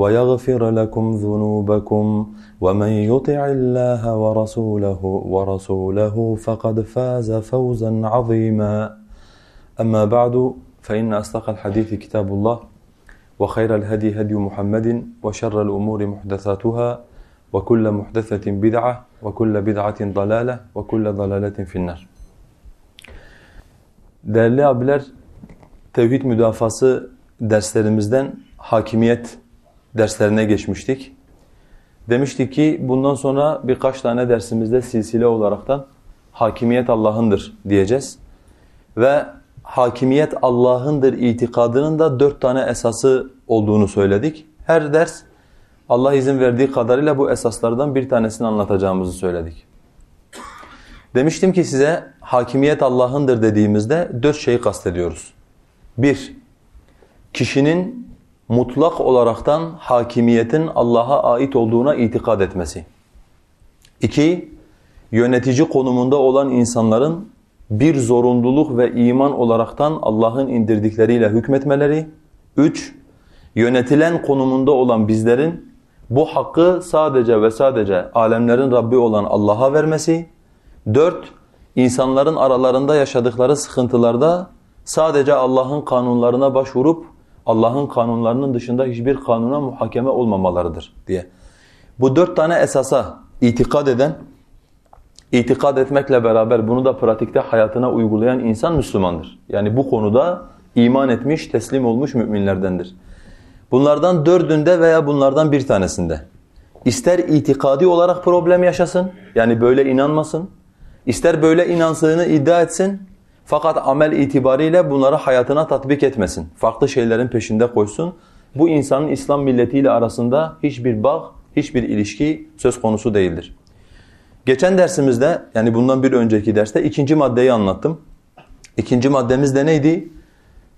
ويغفر لكم ذنوبكم ومن يطع الله ورسوله ورسوله فقد فاز فوزا عظيما. أما بعد فإن أصدق الحديث كتاب الله وخير الهدي هدي محمد وشر الأمور محدثاتها وكل محدثة بدعة وكل بدعة ضلالة وكل ضلالة في النار. Değerli abiler, tevhid müdafası derslerimizden hakimiyet derslerine geçmiştik. Demiştik ki bundan sonra birkaç tane dersimizde silsile olaraktan hakimiyet Allah'ındır diyeceğiz. Ve hakimiyet Allah'ındır itikadının da dört tane esası olduğunu söyledik. Her ders Allah izin verdiği kadarıyla bu esaslardan bir tanesini anlatacağımızı söyledik. Demiştim ki size hakimiyet Allah'ındır dediğimizde dört şeyi kastediyoruz. Bir, kişinin mutlak olaraktan hakimiyetin Allah'a ait olduğuna itikad etmesi. İki, yönetici konumunda olan insanların bir zorunluluk ve iman olaraktan Allah'ın indirdikleriyle hükmetmeleri. Üç, yönetilen konumunda olan bizlerin bu hakkı sadece ve sadece alemlerin Rabbi olan Allah'a vermesi. Dört, insanların aralarında yaşadıkları sıkıntılarda sadece Allah'ın kanunlarına başvurup Allah'ın kanunlarının dışında hiçbir kanuna muhakeme olmamalarıdır diye. Bu dört tane esasa itikad eden, itikad etmekle beraber bunu da pratikte hayatına uygulayan insan Müslümandır. Yani bu konuda iman etmiş, teslim olmuş müminlerdendir. Bunlardan dördünde veya bunlardan bir tanesinde ister itikadi olarak problem yaşasın, yani böyle inanmasın, ister böyle inansığını iddia etsin, fakat amel itibariyle bunları hayatına tatbik etmesin. Farklı şeylerin peşinde koysun. Bu insanın İslam milletiyle arasında hiçbir bağ, hiçbir ilişki söz konusu değildir. Geçen dersimizde, yani bundan bir önceki derste ikinci maddeyi anlattım. İkinci maddemiz de neydi?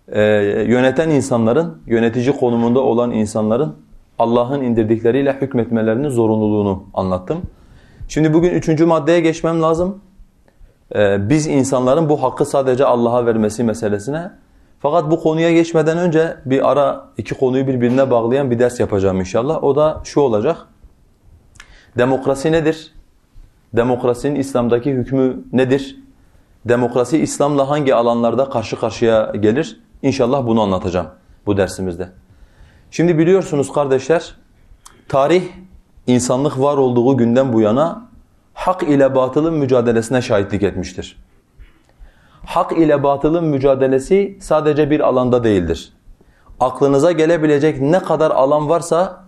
Ee, yöneten insanların, yönetici konumunda olan insanların Allah'ın indirdikleriyle hükmetmelerinin zorunluluğunu anlattım. Şimdi bugün üçüncü maddeye geçmem lazım. Ee, biz insanların bu hakkı sadece Allah'a vermesi meselesine. Fakat bu konuya geçmeden önce bir ara iki konuyu birbirine bağlayan bir ders yapacağım inşallah. O da şu olacak. Demokrasi nedir? Demokrasinin İslam'daki hükmü nedir? Demokrasi İslam'la hangi alanlarda karşı karşıya gelir? İnşallah bunu anlatacağım bu dersimizde. Şimdi biliyorsunuz kardeşler, tarih insanlık var olduğu günden bu yana hak ile batılın mücadelesine şahitlik etmiştir. Hak ile batılın mücadelesi sadece bir alanda değildir. Aklınıza gelebilecek ne kadar alan varsa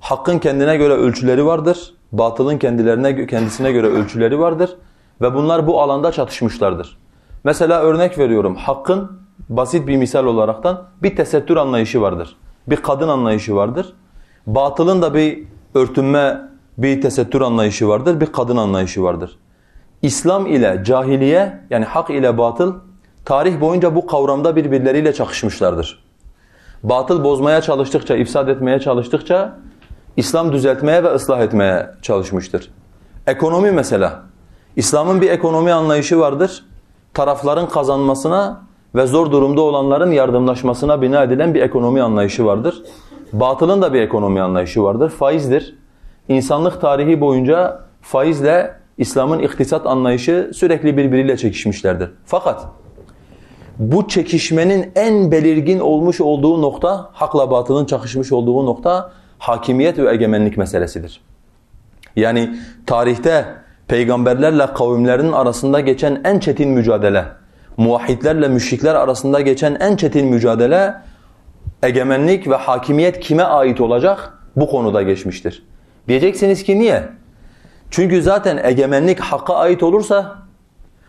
hakkın kendine göre ölçüleri vardır, batılın kendilerine kendisine göre ölçüleri vardır ve bunlar bu alanda çatışmışlardır. Mesela örnek veriyorum, hakkın basit bir misal olaraktan bir tesettür anlayışı vardır. Bir kadın anlayışı vardır. Batılın da bir örtünme bir tesettür anlayışı vardır, bir kadın anlayışı vardır. İslam ile cahiliye yani hak ile batıl tarih boyunca bu kavramda birbirleriyle çakışmışlardır. Batıl bozmaya çalıştıkça, ifsad etmeye çalıştıkça İslam düzeltmeye ve ıslah etmeye çalışmıştır. Ekonomi mesela. İslam'ın bir ekonomi anlayışı vardır. Tarafların kazanmasına ve zor durumda olanların yardımlaşmasına bina edilen bir ekonomi anlayışı vardır. Batılın da bir ekonomi anlayışı vardır. Faizdir. İnsanlık tarihi boyunca faizle İslam'ın iktisat anlayışı sürekli birbiriyle çekişmişlerdir. Fakat bu çekişmenin en belirgin olmuş olduğu nokta, hakla batılın çakışmış olduğu nokta hakimiyet ve egemenlik meselesidir. Yani tarihte peygamberlerle kavimlerin arasında geçen en çetin mücadele, muvahhidlerle müşrikler arasında geçen en çetin mücadele egemenlik ve hakimiyet kime ait olacak? Bu konuda geçmiştir. Diyeceksiniz ki niye? Çünkü zaten egemenlik hakka ait olursa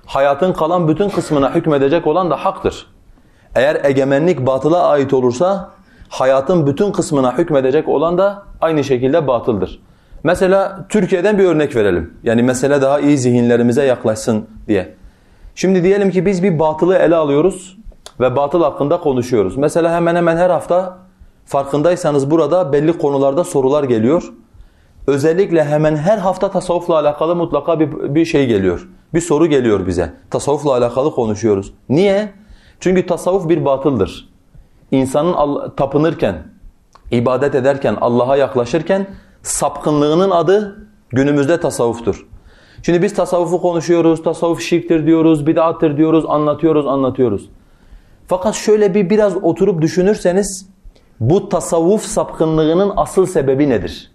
hayatın kalan bütün kısmına hükmedecek olan da haktır. Eğer egemenlik batıla ait olursa hayatın bütün kısmına hükmedecek olan da aynı şekilde batıldır. Mesela Türkiye'den bir örnek verelim. Yani mesele daha iyi zihinlerimize yaklaşsın diye. Şimdi diyelim ki biz bir batılı ele alıyoruz ve batıl hakkında konuşuyoruz. Mesela hemen hemen her hafta farkındaysanız burada belli konularda sorular geliyor. Özellikle hemen her hafta tasavvufla alakalı mutlaka bir, bir şey geliyor. Bir soru geliyor bize. Tasavvufla alakalı konuşuyoruz. Niye? Çünkü tasavvuf bir batıldır. İnsanın tapınırken, ibadet ederken, Allah'a yaklaşırken sapkınlığının adı günümüzde tasavvuftur. Şimdi biz tasavvufu konuşuyoruz, tasavvuf şirktir diyoruz, bid'attır diyoruz, anlatıyoruz, anlatıyoruz. Fakat şöyle bir biraz oturup düşünürseniz bu tasavvuf sapkınlığının asıl sebebi nedir?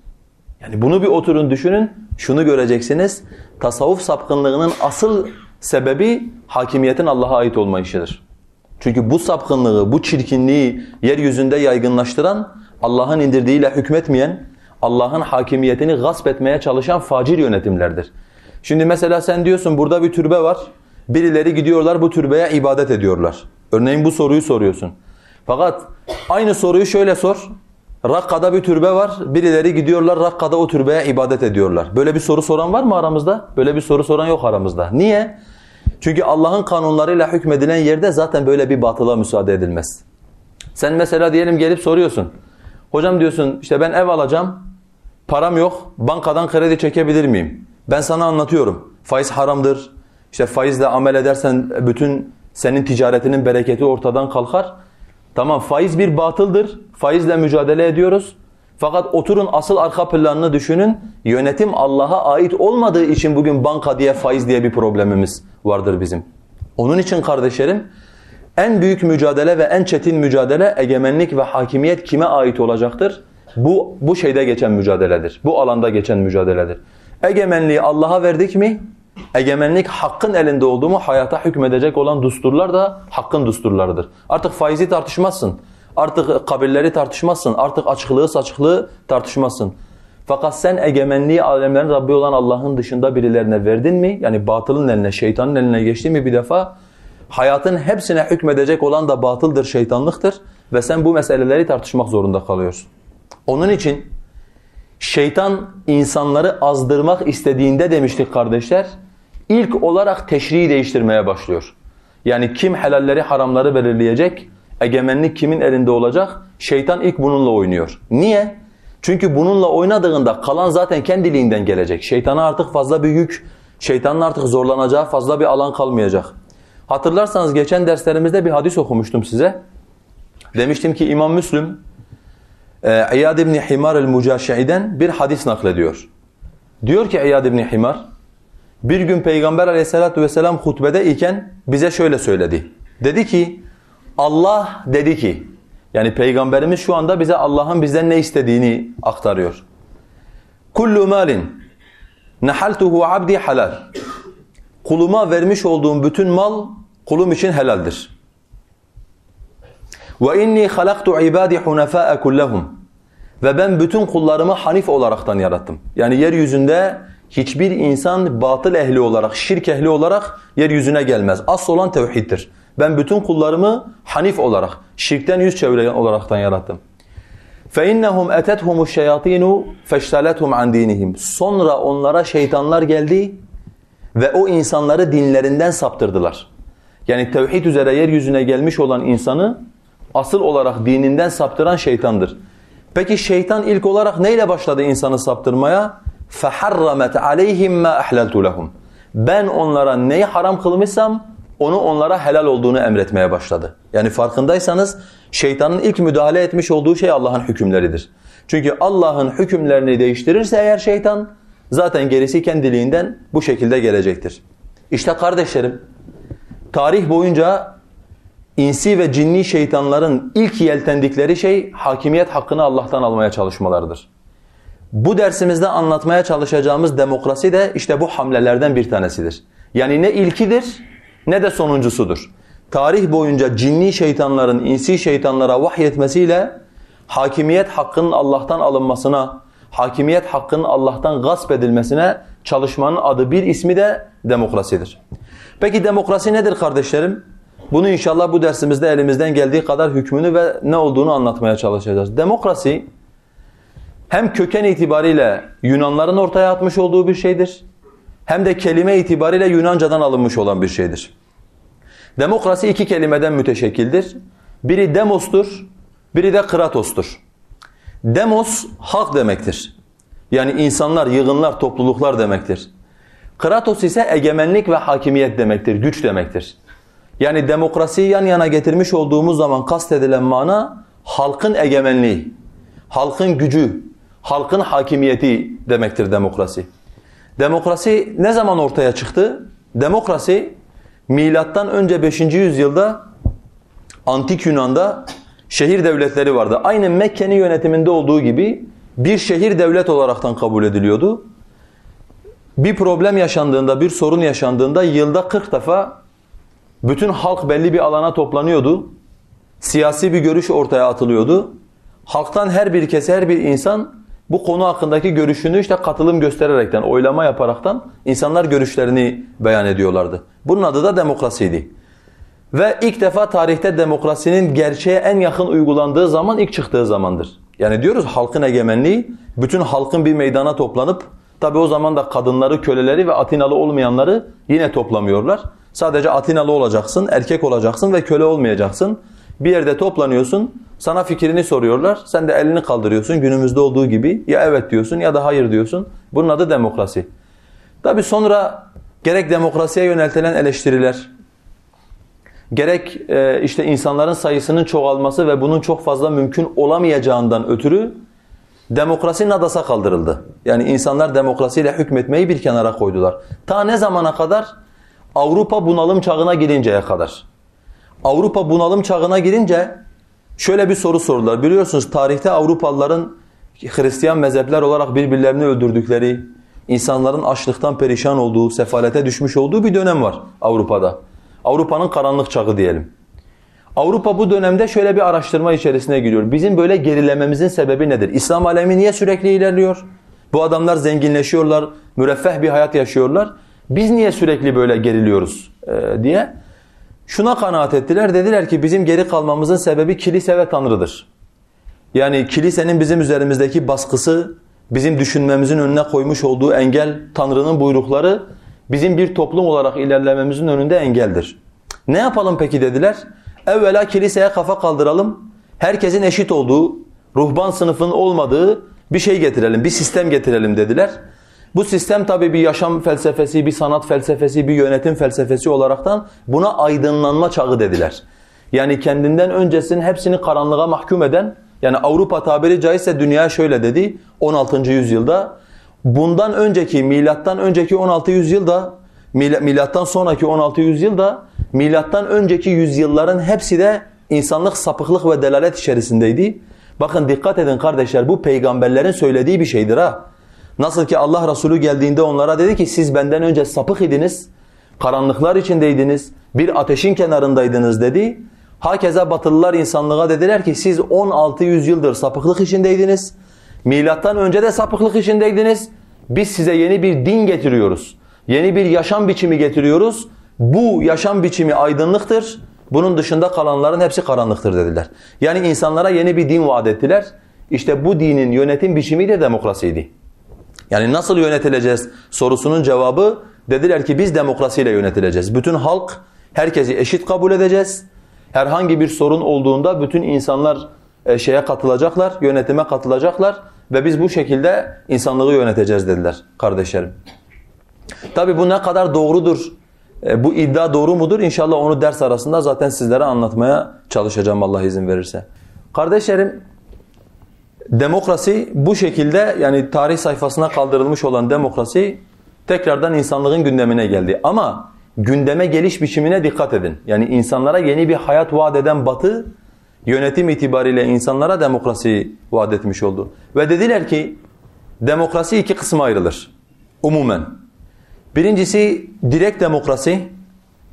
Yani bunu bir oturun düşünün, şunu göreceksiniz. Tasavvuf sapkınlığının asıl sebebi hakimiyetin Allah'a ait olmayışıdır. Çünkü bu sapkınlığı, bu çirkinliği yeryüzünde yaygınlaştıran, Allah'ın indirdiğiyle hükmetmeyen, Allah'ın hakimiyetini gasp etmeye çalışan facir yönetimlerdir. Şimdi mesela sen diyorsun burada bir türbe var. Birileri gidiyorlar bu türbeye ibadet ediyorlar. Örneğin bu soruyu soruyorsun. Fakat aynı soruyu şöyle sor. Rakka'da bir türbe var. Birileri gidiyorlar Rakka'da o türbeye ibadet ediyorlar. Böyle bir soru soran var mı aramızda? Böyle bir soru soran yok aramızda. Niye? Çünkü Allah'ın kanunlarıyla hükmedilen yerde zaten böyle bir batıla müsaade edilmez. Sen mesela diyelim gelip soruyorsun. Hocam diyorsun işte ben ev alacağım. Param yok. Bankadan kredi çekebilir miyim? Ben sana anlatıyorum. Faiz haramdır. İşte faizle amel edersen bütün senin ticaretinin bereketi ortadan kalkar. Tamam faiz bir batıldır. Faizle mücadele ediyoruz. Fakat oturun asıl arka planını düşünün. Yönetim Allah'a ait olmadığı için bugün banka diye faiz diye bir problemimiz vardır bizim. Onun için kardeşlerim en büyük mücadele ve en çetin mücadele egemenlik ve hakimiyet kime ait olacaktır? Bu, bu şeyde geçen mücadeledir. Bu alanda geçen mücadeledir. Egemenliği Allah'a verdik mi? Egemenlik hakkın elinde olduğu mu hayata hükmedecek olan dusturlar da hakkın dusturlarıdır. Artık faizi tartışmazsın. Artık kabirleri tartışmazsın. Artık açıklığı saçıklığı tartışmazsın. Fakat sen egemenliği alemlerin Rabbi olan Allah'ın dışında birilerine verdin mi? Yani batılın eline, şeytanın eline geçti mi bir defa? Hayatın hepsine hükmedecek olan da batıldır, şeytanlıktır. Ve sen bu meseleleri tartışmak zorunda kalıyorsun. Onun için şeytan insanları azdırmak istediğinde demiştik kardeşler, ilk olarak teşriği değiştirmeye başlıyor. Yani kim helalleri haramları belirleyecek, egemenlik kimin elinde olacak? Şeytan ilk bununla oynuyor. Niye? Çünkü bununla oynadığında kalan zaten kendiliğinden gelecek. Şeytana artık fazla bir yük, şeytanın artık zorlanacağı fazla bir alan kalmayacak. Hatırlarsanız geçen derslerimizde bir hadis okumuştum size. Demiştim ki İmam Müslüm e, İyad ibn Himar el-Mucaşi'den bir hadis naklediyor. Diyor ki İyad ibn Himar bir gün Peygamber aleyhissalatu vesselam hutbede iken bize şöyle söyledi. Dedi ki Allah dedi ki yani Peygamberimiz şu anda bize Allah'ın bizden ne istediğini aktarıyor. Kullu malin nahaltuhu abdi halal. Kuluma vermiş olduğum bütün mal kulum için helaldir. Ve inni halaktu ibadi hunafa'a kullahum. Ve ben bütün kullarımı hanif olaraktan yarattım. Yani yeryüzünde hiçbir insan batıl ehli olarak, şirk ehli olarak yeryüzüne gelmez. Asıl olan tevhiddir. Ben bütün kullarımı hanif olarak, şirkten yüz çeviren olaraktan yarattım. فَاِنَّهُمْ اَتَتْهُمُ الشَّيَاطِينُ فَاشْتَلَتْهُمْ عَنْ دِينِهِمْ Sonra onlara şeytanlar geldi ve o insanları dinlerinden saptırdılar. Yani tevhid üzere yeryüzüne gelmiş olan insanı asıl olarak dininden saptıran şeytandır. Peki şeytan ilk olarak neyle başladı insanı saptırmaya? فَحَرَّمَتْ عَلَيْهِمْ مَا أَحْلَلْتُ لَهُمْ Ben onlara neyi haram kılmışsam onu onlara helal olduğunu emretmeye başladı. Yani farkındaysanız şeytanın ilk müdahale etmiş olduğu şey Allah'ın hükümleridir. Çünkü Allah'ın hükümlerini değiştirirse eğer şeytan zaten gerisi kendiliğinden bu şekilde gelecektir. İşte kardeşlerim tarih boyunca insi ve cinni şeytanların ilk yeltendikleri şey hakimiyet hakkını Allah'tan almaya çalışmalarıdır. Bu dersimizde anlatmaya çalışacağımız demokrasi de işte bu hamlelerden bir tanesidir. Yani ne ilkidir ne de sonuncusudur. Tarih boyunca cinni şeytanların insi şeytanlara vahyetmesiyle hakimiyet hakkının Allah'tan alınmasına, hakimiyet hakkının Allah'tan gasp edilmesine çalışmanın adı bir ismi de demokrasidir. Peki demokrasi nedir kardeşlerim? Bunu inşallah bu dersimizde elimizden geldiği kadar hükmünü ve ne olduğunu anlatmaya çalışacağız. Demokrasi hem köken itibariyle Yunanların ortaya atmış olduğu bir şeydir. Hem de kelime itibariyle Yunancadan alınmış olan bir şeydir. Demokrasi iki kelimeden müteşekkildir. Biri demostur, biri de kratostur. Demos halk demektir. Yani insanlar, yığınlar, topluluklar demektir. Kratos ise egemenlik ve hakimiyet demektir, güç demektir. Yani demokrasiyi yan yana getirmiş olduğumuz zaman kastedilen mana halkın egemenliği, halkın gücü, halkın hakimiyeti demektir demokrasi. Demokrasi ne zaman ortaya çıktı? Demokrasi milattan önce 5. yüzyılda antik Yunan'da şehir devletleri vardı. Aynı Mekke'nin yönetiminde olduğu gibi bir şehir devlet olaraktan kabul ediliyordu. Bir problem yaşandığında, bir sorun yaşandığında yılda 40 defa bütün halk belli bir alana toplanıyordu. Siyasi bir görüş ortaya atılıyordu. Halktan her bir kese, her bir insan bu konu hakkındaki görüşünü işte katılım göstererekten, oylama yaparaktan insanlar görüşlerini beyan ediyorlardı. Bunun adı da demokrasiydi. Ve ilk defa tarihte demokrasinin gerçeğe en yakın uygulandığı zaman ilk çıktığı zamandır. Yani diyoruz halkın egemenliği, bütün halkın bir meydana toplanıp, tabi o zaman da kadınları, köleleri ve Atinalı olmayanları yine toplamıyorlar. Sadece Atinalı olacaksın, erkek olacaksın ve köle olmayacaksın. Bir yerde toplanıyorsun, sana fikrini soruyorlar, sen de elini kaldırıyorsun günümüzde olduğu gibi. Ya evet diyorsun ya da hayır diyorsun. Bunun adı demokrasi. Tabi sonra gerek demokrasiye yöneltilen eleştiriler, gerek e, işte insanların sayısının çoğalması ve bunun çok fazla mümkün olamayacağından ötürü demokrasi nadasa kaldırıldı. Yani insanlar demokrasiyle hükmetmeyi bir kenara koydular. Ta ne zamana kadar? Avrupa bunalım çağına girinceye kadar. Avrupa bunalım çağına girince şöyle bir soru sordular. Biliyorsunuz tarihte Avrupalıların Hristiyan mezhepler olarak birbirlerini öldürdükleri, insanların açlıktan perişan olduğu, sefalete düşmüş olduğu bir dönem var Avrupa'da. Avrupa'nın karanlık çağı diyelim. Avrupa bu dönemde şöyle bir araştırma içerisine giriyor. Bizim böyle gerilememizin sebebi nedir? İslam alemi niye sürekli ilerliyor? Bu adamlar zenginleşiyorlar, müreffeh bir hayat yaşıyorlar. Biz niye sürekli böyle geriliyoruz ee, diye. Şuna kanaat ettiler. Dediler ki bizim geri kalmamızın sebebi kilise ve Tanrı'dır. Yani kilisenin bizim üzerimizdeki baskısı, bizim düşünmemizin önüne koymuş olduğu engel, Tanrı'nın buyrukları bizim bir toplum olarak ilerlememizin önünde engeldir. Ne yapalım peki dediler. Evvela kiliseye kafa kaldıralım. Herkesin eşit olduğu, ruhban sınıfının olmadığı bir şey getirelim, bir sistem getirelim dediler. Bu sistem tabii bir yaşam felsefesi, bir sanat felsefesi, bir yönetim felsefesi olaraktan buna aydınlanma çağı dediler. Yani kendinden öncesinin hepsini karanlığa mahkum eden, yani Avrupa tabiri caizse dünya şöyle dedi 16. yüzyılda. Bundan önceki, milattan önceki 16 yüzyılda, milattan sonraki 16 yüzyılda, milattan önceki yüzyılların hepsi de insanlık sapıklık ve delalet içerisindeydi. Bakın dikkat edin kardeşler bu peygamberlerin söylediği bir şeydir ha. Nasıl ki Allah Resulü geldiğinde onlara dedi ki siz benden önce sapık idiniz, karanlıklar içindeydiniz, bir ateşin kenarındaydınız dedi. Hakeza batılılar insanlığa dediler ki siz 16 yüzyıldır sapıklık içindeydiniz. Milattan önce de sapıklık içindeydiniz. Biz size yeni bir din getiriyoruz. Yeni bir yaşam biçimi getiriyoruz. Bu yaşam biçimi aydınlıktır. Bunun dışında kalanların hepsi karanlıktır dediler. Yani insanlara yeni bir din vaat ettiler. İşte bu dinin yönetim biçimi de demokrasiydi. Yani nasıl yönetileceğiz sorusunun cevabı dediler ki biz demokrasiyle yönetileceğiz. Bütün halk herkesi eşit kabul edeceğiz. Herhangi bir sorun olduğunda bütün insanlar e, şeye katılacaklar, yönetime katılacaklar ve biz bu şekilde insanlığı yöneteceğiz dediler kardeşlerim. Tabi bu ne kadar doğrudur, E, bu iddia doğru mudur? İnşallah onu ders arasında zaten sizlere anlatmaya çalışacağım Allah izin verirse. Kardeşlerim, demokrasi bu şekilde yani tarih sayfasına kaldırılmış olan demokrasi tekrardan insanlığın gündemine geldi. Ama gündeme geliş biçimine dikkat edin. Yani insanlara yeni bir hayat vaat eden batı yönetim itibariyle insanlara demokrasiyi vaat etmiş oldu. Ve dediler ki demokrasi iki kısma ayrılır umumen. Birincisi direkt demokrasi.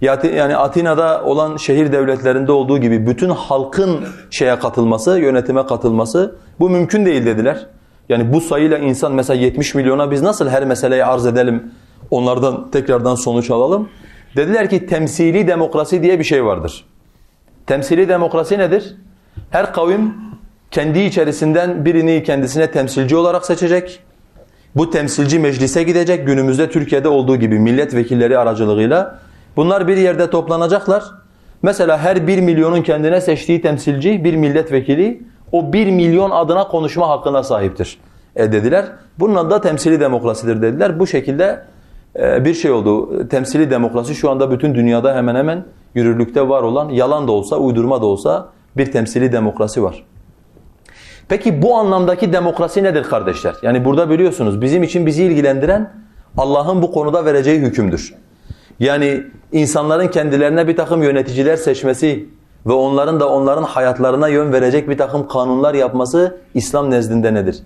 Yani Atina'da olan şehir devletlerinde olduğu gibi bütün halkın şeye katılması, yönetime katılması bu mümkün değil dediler. Yani bu sayıyla insan mesela 70 milyona biz nasıl her meseleyi arz edelim, onlardan tekrardan sonuç alalım? Dediler ki temsili demokrasi diye bir şey vardır. Temsili demokrasi nedir? Her kavim kendi içerisinden birini kendisine temsilci olarak seçecek. Bu temsilci meclise gidecek günümüzde Türkiye'de olduğu gibi milletvekilleri aracılığıyla. Bunlar bir yerde toplanacaklar. Mesela her bir milyonun kendine seçtiği temsilci bir milletvekili o bir milyon adına konuşma hakkına sahiptir e dediler. Bunun adı da temsili demokrasidir dediler. Bu şekilde e, bir şey oldu. Temsili demokrasi şu anda bütün dünyada hemen hemen yürürlükte var olan yalan da olsa, uydurma da olsa bir temsili demokrasi var. Peki bu anlamdaki demokrasi nedir kardeşler? Yani burada biliyorsunuz bizim için bizi ilgilendiren Allah'ın bu konuda vereceği hükümdür. Yani insanların kendilerine bir takım yöneticiler seçmesi ve onların da onların hayatlarına yön verecek bir takım kanunlar yapması İslam nezdinde nedir?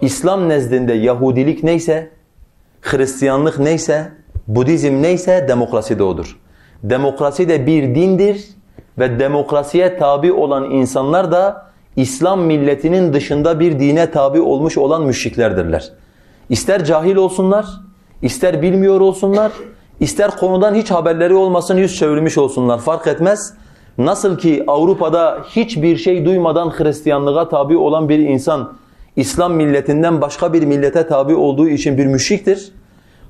İslam nezdinde Yahudilik neyse, Hristiyanlık neyse, Budizm neyse demokrasi de odur. Demokrasi de bir dindir ve demokrasiye tabi olan insanlar da İslam milletinin dışında bir dine tabi olmuş olan müşriklerdirler. İster cahil olsunlar, ister bilmiyor olsunlar, ister konudan hiç haberleri olmasın yüz çevirmiş olsunlar fark etmez. Nasıl ki Avrupa'da hiçbir şey duymadan Hristiyanlığa tabi olan bir insan İslam milletinden başka bir millete tabi olduğu için bir müşriktir.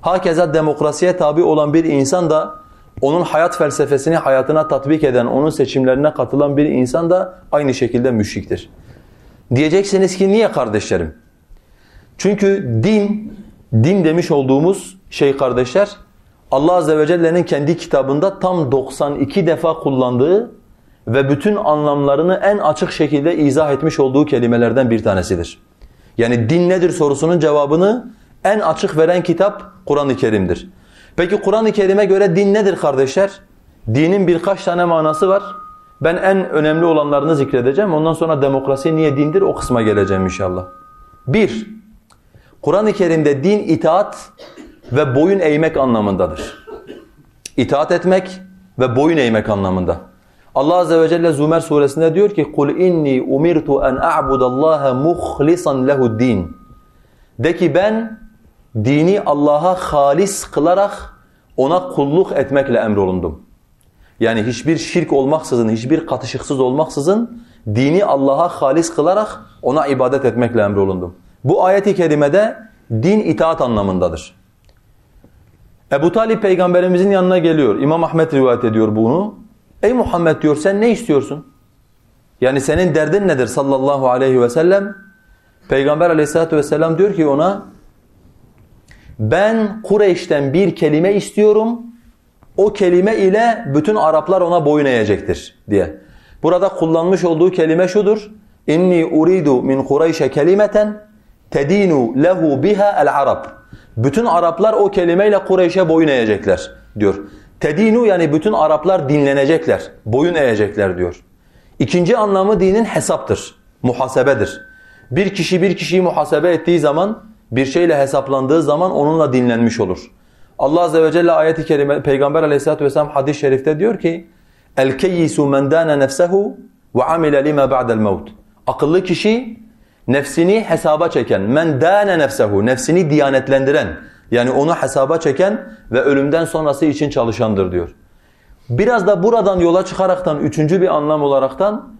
Hakeza demokrasiye tabi olan bir insan da onun hayat felsefesini hayatına tatbik eden, onun seçimlerine katılan bir insan da aynı şekilde müşriktir. Diyeceksiniz ki niye kardeşlerim? Çünkü din, din demiş olduğumuz şey kardeşler, Allah Azze ve Celle'nin kendi kitabında tam 92 defa kullandığı ve bütün anlamlarını en açık şekilde izah etmiş olduğu kelimelerden bir tanesidir. Yani din nedir sorusunun cevabını en açık veren kitap Kur'an-ı Kerim'dir. Peki Kur'an-ı Kerim'e göre din nedir kardeşler? Dinin birkaç tane manası var. Ben en önemli olanlarını zikredeceğim. Ondan sonra demokrasi niye dindir o kısma geleceğim inşallah. Bir, Kur'an-ı Kerim'de din itaat ve boyun eğmek anlamındadır. İtaat etmek ve boyun eğmek anlamında. Allah azze ve celle Zümer suresinde diyor ki kul inni umirtu en a'budallaha muhlisan lehu'd-din. De ki ben dini Allah'a halis kılarak ona kulluk etmekle emrolundum. Yani hiçbir şirk olmaksızın, hiçbir katışıksız olmaksızın dini Allah'a halis kılarak ona ibadet etmekle emrolundum. Bu ayeti kerimede din itaat anlamındadır. Ebu Talip peygamberimizin yanına geliyor. İmam Ahmet rivayet ediyor bunu. Ey Muhammed diyor sen ne istiyorsun? Yani senin derdin nedir sallallahu aleyhi ve sellem? Peygamber aleyhissalatü vesselam diyor ki ona ben Kureyş'ten bir kelime istiyorum. O kelime ile bütün Araplar ona boyun eğecektir diye. Burada kullanmış olduğu kelime şudur. İnni uridu min Kureyş'e kelimeten tedinu lehu biha el Arab. Bütün Araplar o kelimeyle Kureyş'e boyun eğecekler diyor. Tedinu yani bütün Araplar dinlenecekler, boyun eğecekler diyor. İkinci anlamı dinin hesaptır, muhasebedir. Bir kişi bir kişiyi muhasebe ettiği zaman bir şeyle hesaplandığı zaman onunla dinlenmiş olur. Allah azze ve celle ayeti kerime Peygamber Aleyhisselatü vesselam hadis-i şerifte diyor ki: "El keyyisu men dana nefsehu ve amile lima ba'da'l maut." Akıllı kişi nefsini hesaba çeken, men dana nefsehu, nefsini diyanetlendiren, yani onu hesaba çeken ve ölümden sonrası için çalışandır diyor. Biraz da buradan yola çıkaraktan üçüncü bir anlam olaraktan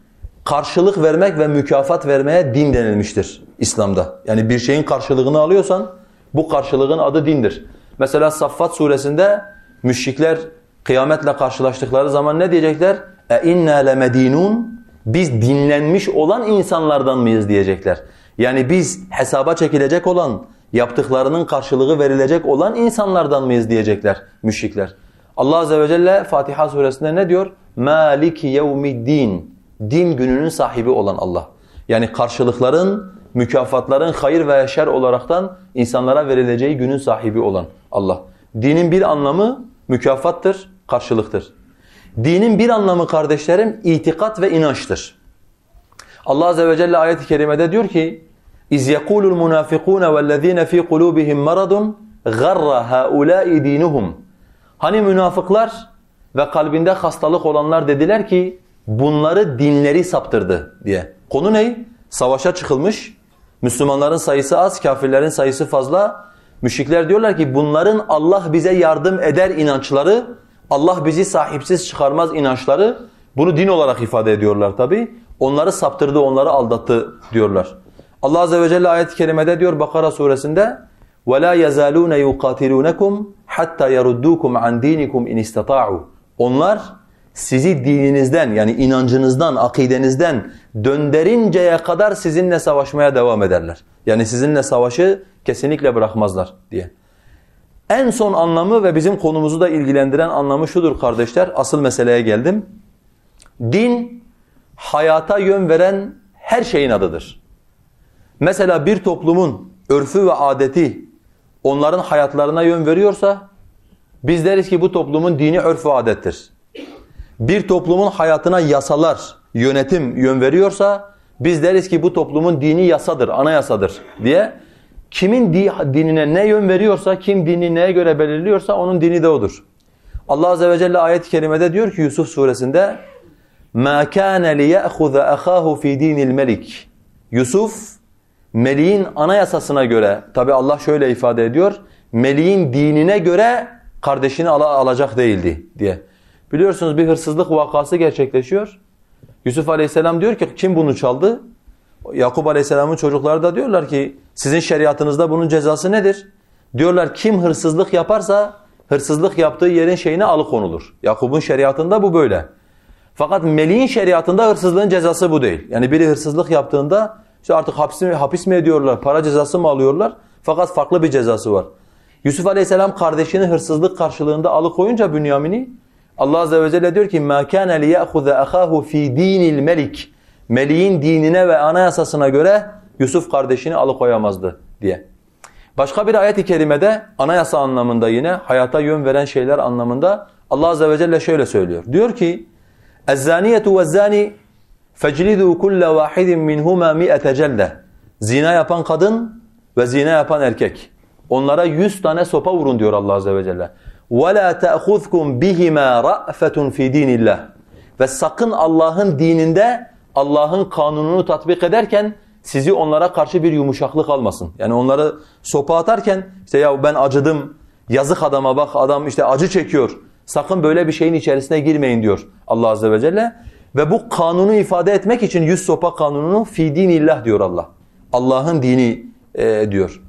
karşılık vermek ve mükafat vermeye din denilmiştir İslam'da. Yani bir şeyin karşılığını alıyorsan bu karşılığın adı dindir. Mesela Saffat suresinde müşrikler kıyametle karşılaştıkları zaman ne diyecekler? E inna lemedinun biz dinlenmiş olan insanlardan mıyız diyecekler. Yani biz hesaba çekilecek olan, yaptıklarının karşılığı verilecek olan insanlardan mıyız diyecekler müşrikler. Allah Azze ve Celle Fatiha suresinde ne diyor? Maliki yevmiddin. Din gününün sahibi olan Allah. Yani karşılıkların, mükafatların hayır veya şer olaraktan insanlara verileceği günün sahibi olan Allah. Dinin bir anlamı mükafattır, karşılıktır. Dinin bir anlamı kardeşlerim itikat ve inançtır. Allah azze ve celle ayet-i kerimede diyor ki: "İz yekulul munafikun vellezina fi kulubihim maradun garra haula'i dinuhum." Hani münafıklar ve kalbinde hastalık olanlar dediler ki bunları dinleri saptırdı diye. Konu ne? Savaşa çıkılmış. Müslümanların sayısı az, kafirlerin sayısı fazla. Müşrikler diyorlar ki bunların Allah bize yardım eder inançları Allah bizi sahipsiz çıkarmaz inançları bunu din olarak ifade ediyorlar tabi. Onları saptırdı, onları aldattı diyorlar. Allah Azze ve Celle ayet-i kerimede diyor Bakara suresinde وَلَا يَزَالُونَ يُقَاتِلُونَكُمْ حَتَّى يَرُدُّوكُمْ عَنْ دِينِكُمْ اِنْ اسْتَطَاعُوا Onlar sizi dininizden yani inancınızdan, akidenizden dönderinceye kadar sizinle savaşmaya devam ederler. Yani sizinle savaşı kesinlikle bırakmazlar diye. En son anlamı ve bizim konumuzu da ilgilendiren anlamı şudur kardeşler. Asıl meseleye geldim. Din hayata yön veren her şeyin adıdır. Mesela bir toplumun örfü ve adeti onların hayatlarına yön veriyorsa biz deriz ki bu toplumun dini örf ve adettir. Bir toplumun hayatına yasalar, yönetim yön veriyorsa biz deriz ki bu toplumun dini yasadır, anayasadır diye Kimin dinine ne yön veriyorsa, kim dini neye göre belirliyorsa onun dini de odur. Allah Azze ve Celle ayet-i kerimede diyor ki Yusuf suresinde مَا كَانَ لِيَأْخُذَ أَخَاهُ فِي دِينِ الْمَلِكِ Yusuf Meliğin anayasasına göre, tabi Allah şöyle ifade ediyor, meliğin dinine göre kardeşini al alacak değildi diye. Biliyorsunuz bir hırsızlık vakası gerçekleşiyor. Yusuf Aleyhisselam diyor ki kim bunu çaldı? Yakup Aleyhisselam'ın çocukları da diyorlar ki sizin şeriatınızda bunun cezası nedir? Diyorlar kim hırsızlık yaparsa hırsızlık yaptığı yerin şeyine alıkonulur. Yakup'un şeriatında bu böyle. Fakat meliğin şeriatında hırsızlığın cezası bu değil. Yani biri hırsızlık yaptığında işte artık hapis mi, hapis mi ediyorlar, para cezası mı alıyorlar? Fakat farklı bir cezası var. Yusuf Aleyhisselam kardeşini hırsızlık karşılığında alıkoyunca Bünyamin'i Allah Azze ve Celle diyor ki مَا كَانَ لِيَأْخُذَ أَخَاهُ ف۪ي د۪ينِ الْمَلِكِ Meliğin dinine ve anayasasına göre Yusuf kardeşini alıkoyamazdı diye. Başka bir ayet-i kerimede anayasa anlamında yine hayata yön veren şeyler anlamında Allah Azze ve Celle şöyle söylüyor. Diyor ki اَزَّانِيَةُ وَالزَّانِي فَجْلِدُوا كُلَّ وَاحِدٍ مِّنْهُمَا مِئَةَ جَلْدَ Zina yapan kadın ve zina yapan erkek. Onlara yüz tane sopa vurun diyor Allah Azze ve Celle. وَلَا تَأْخُذْكُمْ بِهِمَا رَأْفَةٌ فِي دِينِ اللّٰهِ Ve sakın Allah'ın dininde Allah'ın kanununu tatbik ederken sizi onlara karşı bir yumuşaklık almasın. Yani onları sopa atarken işte ya ben acıdım, yazık adama bak adam işte acı çekiyor. Sakın böyle bir şeyin içerisine girmeyin diyor Allah Azze ve Celle. Ve bu kanunu ifade etmek için yüz sopa kanununu fi dinillah diyor Allah. Allah'ın dini e, diyor.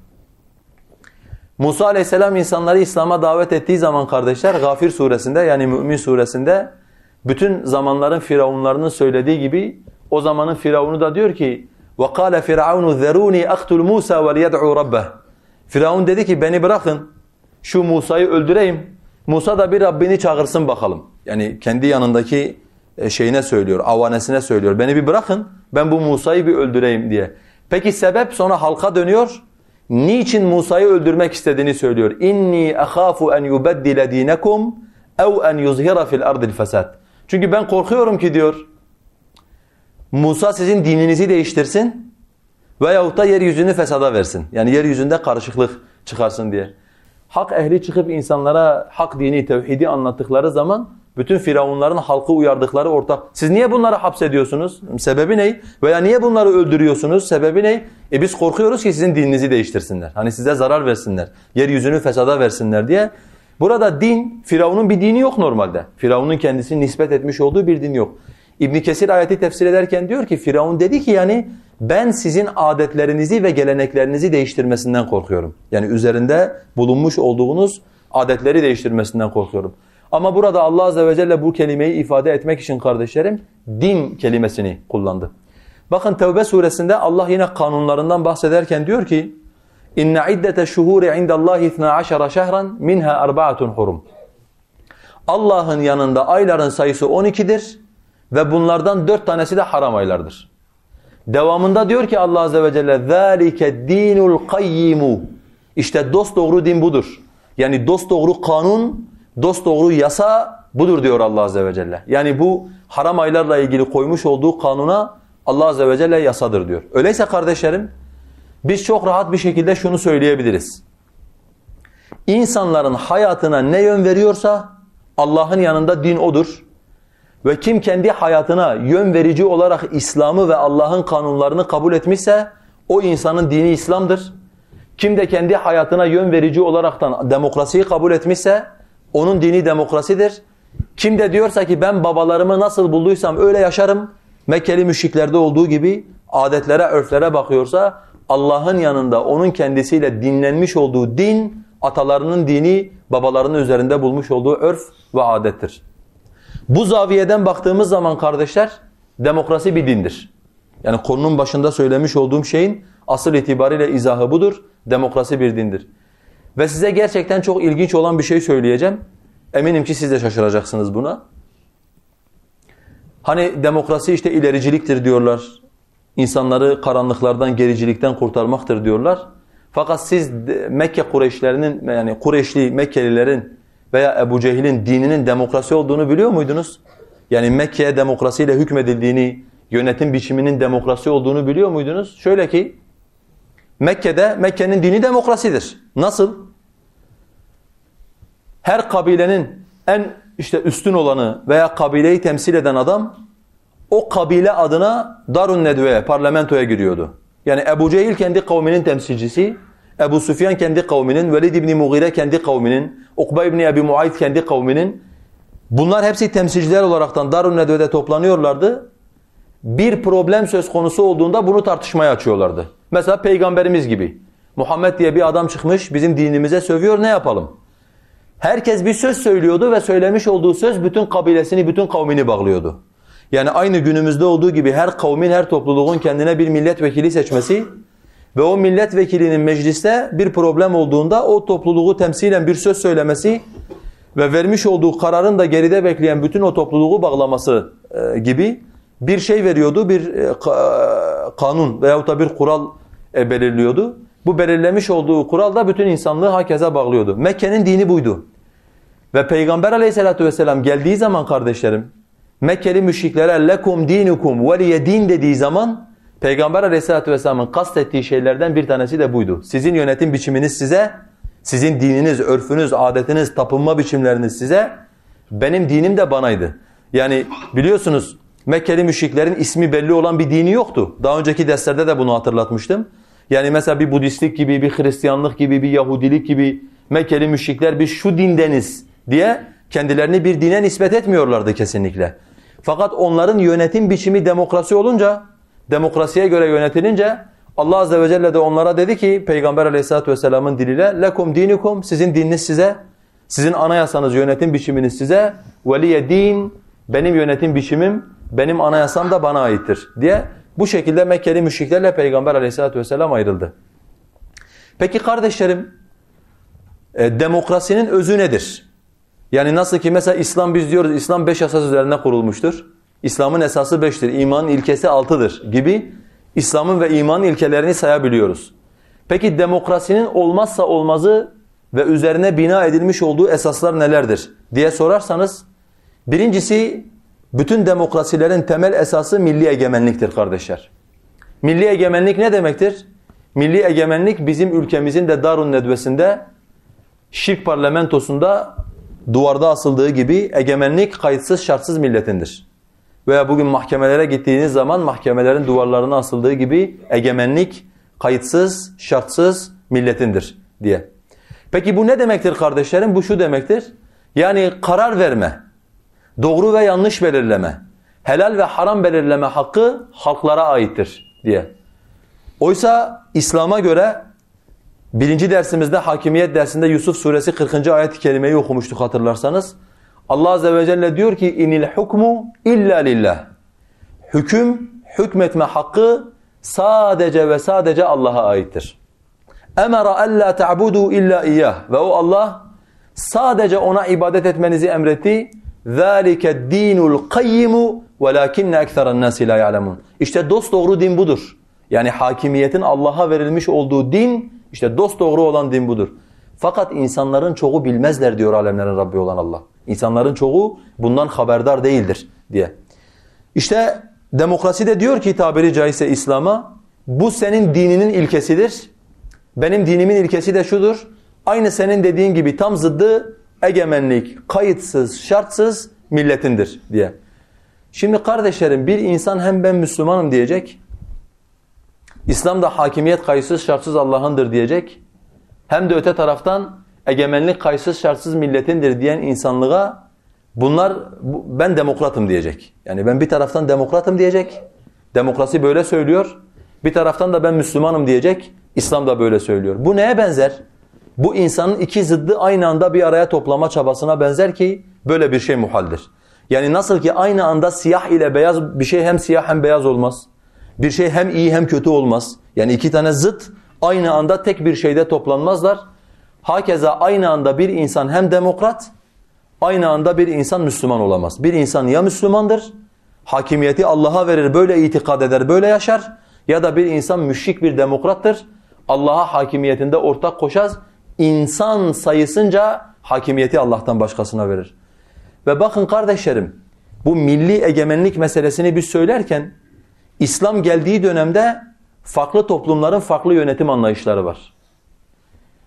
Musa aleyhisselam insanları İslam'a davet ettiği zaman kardeşler Gafir suresinde yani Mü'min suresinde bütün zamanların firavunlarının söylediği gibi o zamanın firavunu da diyor ki وَقَالَ فِرْعَوْنُ ذَرُونِي أَقْتُلْ مُوسَى وَلْيَدْعُوا رَبَّهِ Firavun dedi ki beni bırakın şu Musa'yı öldüreyim. Musa da bir Rabbini çağırsın bakalım. Yani kendi yanındaki e, şeyine söylüyor, avanesine söylüyor. Beni bir bırakın, ben bu Musa'yı bir öldüreyim diye. Peki sebep sonra halka dönüyor. Niçin Musa'yı öldürmek istediğini söylüyor. İnni akhafu en yubeddile dinekum ev en yuzhira fil ardil fesad. Çünkü ben korkuyorum ki diyor Musa sizin dininizi değiştirsin veyahut da yeryüzünü fesada versin. Yani yeryüzünde karışıklık çıkarsın diye. Hak ehli çıkıp insanlara hak dini, tevhidi anlattıkları zaman bütün firavunların halkı uyardıkları ortak. Siz niye bunları hapsediyorsunuz? Sebebi ne? Veya niye bunları öldürüyorsunuz? Sebebi ne? E biz korkuyoruz ki sizin dininizi değiştirsinler. Hani size zarar versinler. Yeryüzünü fesada versinler diye. Burada din, Firavun'un bir dini yok normalde. Firavun'un kendisini nispet etmiş olduğu bir din yok. İbn Kesir ayeti tefsir ederken diyor ki Firavun dedi ki yani ben sizin adetlerinizi ve geleneklerinizi değiştirmesinden korkuyorum. Yani üzerinde bulunmuş olduğunuz adetleri değiştirmesinden korkuyorum. Ama burada Allah Azze ve Celle bu kelimeyi ifade etmek için kardeşlerim din kelimesini kullandı. Bakın Tevbe suresinde Allah yine kanunlarından bahsederken diyor ki İnne iddete şuhuri indallahi 12 şehran minha arba'atun hurum. Allah'ın yanında ayların sayısı 12'dir ve bunlardan dört tanesi de haram aylardır. Devamında diyor ki Allah Azze ve Celle ذَٰلِكَ الدِّينُ الْقَيِّمُ İşte dost doğru din budur. Yani dost doğru kanun, dost doğru yasa budur diyor Allah Azze ve Celle. Yani bu haram aylarla ilgili koymuş olduğu kanuna Allah Azze ve Celle yasadır diyor. Öyleyse kardeşlerim biz çok rahat bir şekilde şunu söyleyebiliriz. İnsanların hayatına ne yön veriyorsa Allah'ın yanında din odur. Ve kim kendi hayatına yön verici olarak İslam'ı ve Allah'ın kanunlarını kabul etmişse o insanın dini İslam'dır. Kim de kendi hayatına yön verici olaraktan demokrasiyi kabul etmişse onun dini demokrasidir. Kim de diyorsa ki ben babalarımı nasıl bulduysam öyle yaşarım. Mekkeli müşriklerde olduğu gibi adetlere, örflere bakıyorsa Allah'ın yanında onun kendisiyle dinlenmiş olduğu din atalarının dini babalarının üzerinde bulmuş olduğu örf ve adettir. Bu zaviyeden baktığımız zaman kardeşler demokrasi bir dindir. Yani konunun başında söylemiş olduğum şeyin asıl itibariyle izahı budur. Demokrasi bir dindir. Ve size gerçekten çok ilginç olan bir şey söyleyeceğim. Eminim ki siz de şaşıracaksınız buna. Hani demokrasi işte ilericiliktir diyorlar. İnsanları karanlıklardan, gericilikten kurtarmaktır diyorlar. Fakat siz Mekke Kureyşlerinin yani Kureyşli Mekkelilerin veya Ebu Cehil'in dininin demokrasi olduğunu biliyor muydunuz? Yani Mekke'ye demokrasiyle hükmedildiğini, yönetim biçiminin demokrasi olduğunu biliyor muydunuz? Şöyle ki Mekke'de Mekke'nin dini demokrasidir. Nasıl? Her kabilenin en işte üstün olanı veya kabileyi temsil eden adam o kabile adına Darun Nedve'ye, parlamentoya giriyordu. Yani Ebu Cehil kendi kavminin temsilcisi, Ebu Süfyan kendi kavminin, Velid İbni Mughire kendi kavminin, Ukba İbni Ebi Muayt kendi kavminin. Bunlar hepsi temsilciler olaraktan Darun Nedve'de toplanıyorlardı. Bir problem söz konusu olduğunda bunu tartışmaya açıyorlardı. Mesela peygamberimiz gibi. Muhammed diye bir adam çıkmış bizim dinimize sövüyor ne yapalım? Herkes bir söz söylüyordu ve söylemiş olduğu söz bütün kabilesini, bütün kavmini bağlıyordu. Yani aynı günümüzde olduğu gibi her kavmin, her topluluğun kendine bir milletvekili seçmesi ve o milletvekilinin mecliste bir problem olduğunda o topluluğu temsilen bir söz söylemesi ve vermiş olduğu kararın da geride bekleyen bütün o topluluğu bağlaması e, gibi bir şey veriyordu, bir e, kanun veyahut da bir kural e, belirliyordu. Bu belirlemiş olduğu kural da bütün insanlığı hakeza bağlıyordu. Mekke'nin dini buydu. Ve Peygamber aleyhissalatu vesselam geldiği zaman kardeşlerim Mekkeli müşriklere lekum dinukum veliye din dediği zaman Peygamber aleyhissalatu vesselamın kastettiği şeylerden bir tanesi de buydu. Sizin yönetim biçiminiz size, sizin dininiz, örfünüz, adetiniz, tapınma biçimleriniz size, benim dinim de banaydı. Yani biliyorsunuz Mekkeli müşriklerin ismi belli olan bir dini yoktu. Daha önceki derslerde de bunu hatırlatmıştım. Yani mesela bir Budistlik gibi, bir Hristiyanlık gibi, bir Yahudilik gibi Mekkeli müşrikler biz şu dindeniz diye kendilerini bir dine nispet etmiyorlardı kesinlikle. Fakat onların yönetim biçimi demokrasi olunca, demokrasiye göre yönetilince Allah Azze ve Celle de onlara dedi ki Peygamber Aleyhisselatü Vesselam'ın diliyle lekum dinukum sizin dininiz size, sizin anayasanız, yönetim biçiminiz size veliye din benim yönetim biçimim, benim anayasam da bana aittir diye bu şekilde Mekkeli müşriklerle Peygamber Aleyhisselatü Vesselam ayrıldı. Peki kardeşlerim, e, demokrasinin özü nedir? Yani nasıl ki mesela İslam biz diyoruz İslam beş esas üzerine kurulmuştur. İslam'ın esası beştir, imanın ilkesi altıdır gibi İslam'ın ve imanın ilkelerini sayabiliyoruz. Peki demokrasinin olmazsa olmazı ve üzerine bina edilmiş olduğu esaslar nelerdir diye sorarsanız birincisi bütün demokrasilerin temel esası milli egemenliktir kardeşler. Milli egemenlik ne demektir? Milli egemenlik bizim ülkemizin de Darun Nedvesi'nde şirk parlamentosunda duvarda asıldığı gibi egemenlik kayıtsız şartsız milletindir. Veya bugün mahkemelere gittiğiniz zaman mahkemelerin duvarlarına asıldığı gibi egemenlik kayıtsız şartsız milletindir diye. Peki bu ne demektir kardeşlerim? Bu şu demektir. Yani karar verme, doğru ve yanlış belirleme, helal ve haram belirleme hakkı halklara aittir diye. Oysa İslam'a göre Birinci dersimizde hakimiyet dersinde Yusuf suresi 40. ayet-i okumuştuk hatırlarsanız. Allah azze ve celle diyor ki inil hukmu illa lillah. Hüküm, hükmetme hakkı sadece ve sadece Allah'a aittir. Emara alla ta'budu illa iyyah ve o Allah sadece ona ibadet etmenizi emretti. Zalike dinul kayyim velakinne eksere'n nasi la ya'lemun. İşte dost doğru din budur. Yani hakimiyetin Allah'a verilmiş olduğu din işte dost doğru olan din budur. Fakat insanların çoğu bilmezler diyor alemlerin Rabbi olan Allah. İnsanların çoğu bundan haberdar değildir diye. İşte demokrasi de diyor ki tabiri caizse İslam'a, bu senin dininin ilkesidir. Benim dinimin ilkesi de şudur. Aynı senin dediğin gibi tam zıddı egemenlik, kayıtsız, şartsız milletindir diye. Şimdi kardeşlerim bir insan hem ben Müslümanım diyecek, İslam'da hakimiyet kayıtsız şartsız Allah'ındır diyecek, hem de öte taraftan egemenlik kayıtsız şartsız milletindir diyen insanlığa bunlar ben demokratım diyecek. Yani ben bir taraftan demokratım diyecek, demokrasi böyle söylüyor, bir taraftan da ben Müslümanım diyecek, İslam da böyle söylüyor. Bu neye benzer? Bu insanın iki zıddı aynı anda bir araya toplama çabasına benzer ki böyle bir şey muhaldir. Yani nasıl ki aynı anda siyah ile beyaz bir şey hem siyah hem beyaz olmaz. Bir şey hem iyi hem kötü olmaz. Yani iki tane zıt aynı anda tek bir şeyde toplanmazlar. Hakeza aynı anda bir insan hem demokrat, aynı anda bir insan Müslüman olamaz. Bir insan ya Müslümandır, hakimiyeti Allah'a verir, böyle itikad eder, böyle yaşar ya da bir insan müşrik bir demokrattır, Allah'a hakimiyetinde ortak koşaz, insan sayısınca hakimiyeti Allah'tan başkasına verir. Ve bakın kardeşlerim, bu milli egemenlik meselesini biz söylerken, İslam geldiği dönemde farklı toplumların farklı yönetim anlayışları var.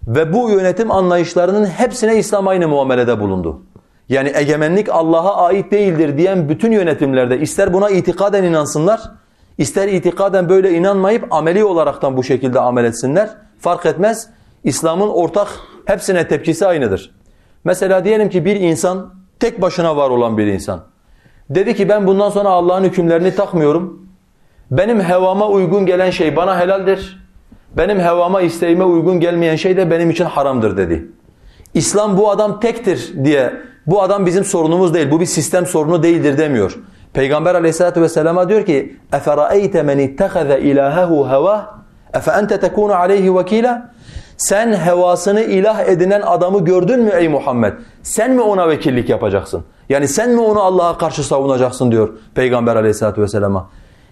Ve bu yönetim anlayışlarının hepsine İslam aynı muamelede bulundu. Yani egemenlik Allah'a ait değildir diyen bütün yönetimlerde ister buna itikaden inansınlar, ister itikaden böyle inanmayıp ameli olaraktan bu şekilde amel etsinler. Fark etmez. İslam'ın ortak hepsine tepkisi aynıdır. Mesela diyelim ki bir insan tek başına var olan bir insan. Dedi ki ben bundan sonra Allah'ın hükümlerini takmıyorum. Benim hevama uygun gelen şey bana helaldir. Benim hevama isteğime uygun gelmeyen şey de benim için haramdır dedi. İslam bu adam tektir diye bu adam bizim sorunumuz değil, bu bir sistem sorunu değildir demiyor. Peygamber aleyhissalatu vesselama diyor ki اَفَرَأَيْتَ مَنِ اتَّخَذَ اِلَٰهَهُ هَوَى اَفَاَنْتَ تَكُونُ عَلَيْهِ وَكِيلًا Sen hevasını ilah edinen adamı gördün mü ey Muhammed? Sen mi ona vekillik yapacaksın? Yani sen mi onu Allah'a karşı savunacaksın diyor Peygamber aleyhissalatu vesselama.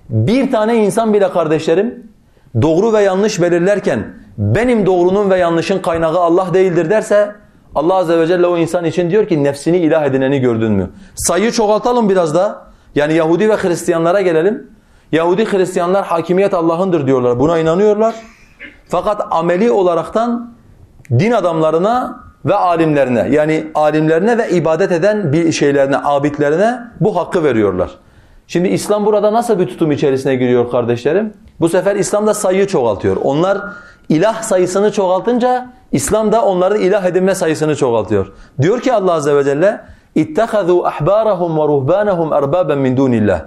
Bir tane insan bile kardeşlerim doğru ve yanlış belirlerken benim doğrunun ve yanlışın kaynağı Allah değildir derse Allah azze ve celle o insan için diyor ki nefsini ilah edineni gördün mü? Sayıyı çoğaltalım biraz da. Yani Yahudi ve Hristiyanlara gelelim. Yahudi Hristiyanlar hakimiyet Allah'ındır diyorlar. Buna inanıyorlar. Fakat ameli olaraktan din adamlarına ve alimlerine yani alimlerine ve ibadet eden bir şeylerine, abidlerine bu hakkı veriyorlar. Şimdi İslam burada nasıl bir tutum içerisine giriyor kardeşlerim? Bu sefer İslam da sayıyı çoğaltıyor. Onlar ilah sayısını çoğaltınca İslam da onların ilah edinme sayısını çoğaltıyor. Diyor ki Allah azze ve celle اِتَّخَذُوا اَحْبَارَهُمْ وَرُهْبَانَهُمْ اَرْبَابًا مِنْ دُونِ اللّٰهِ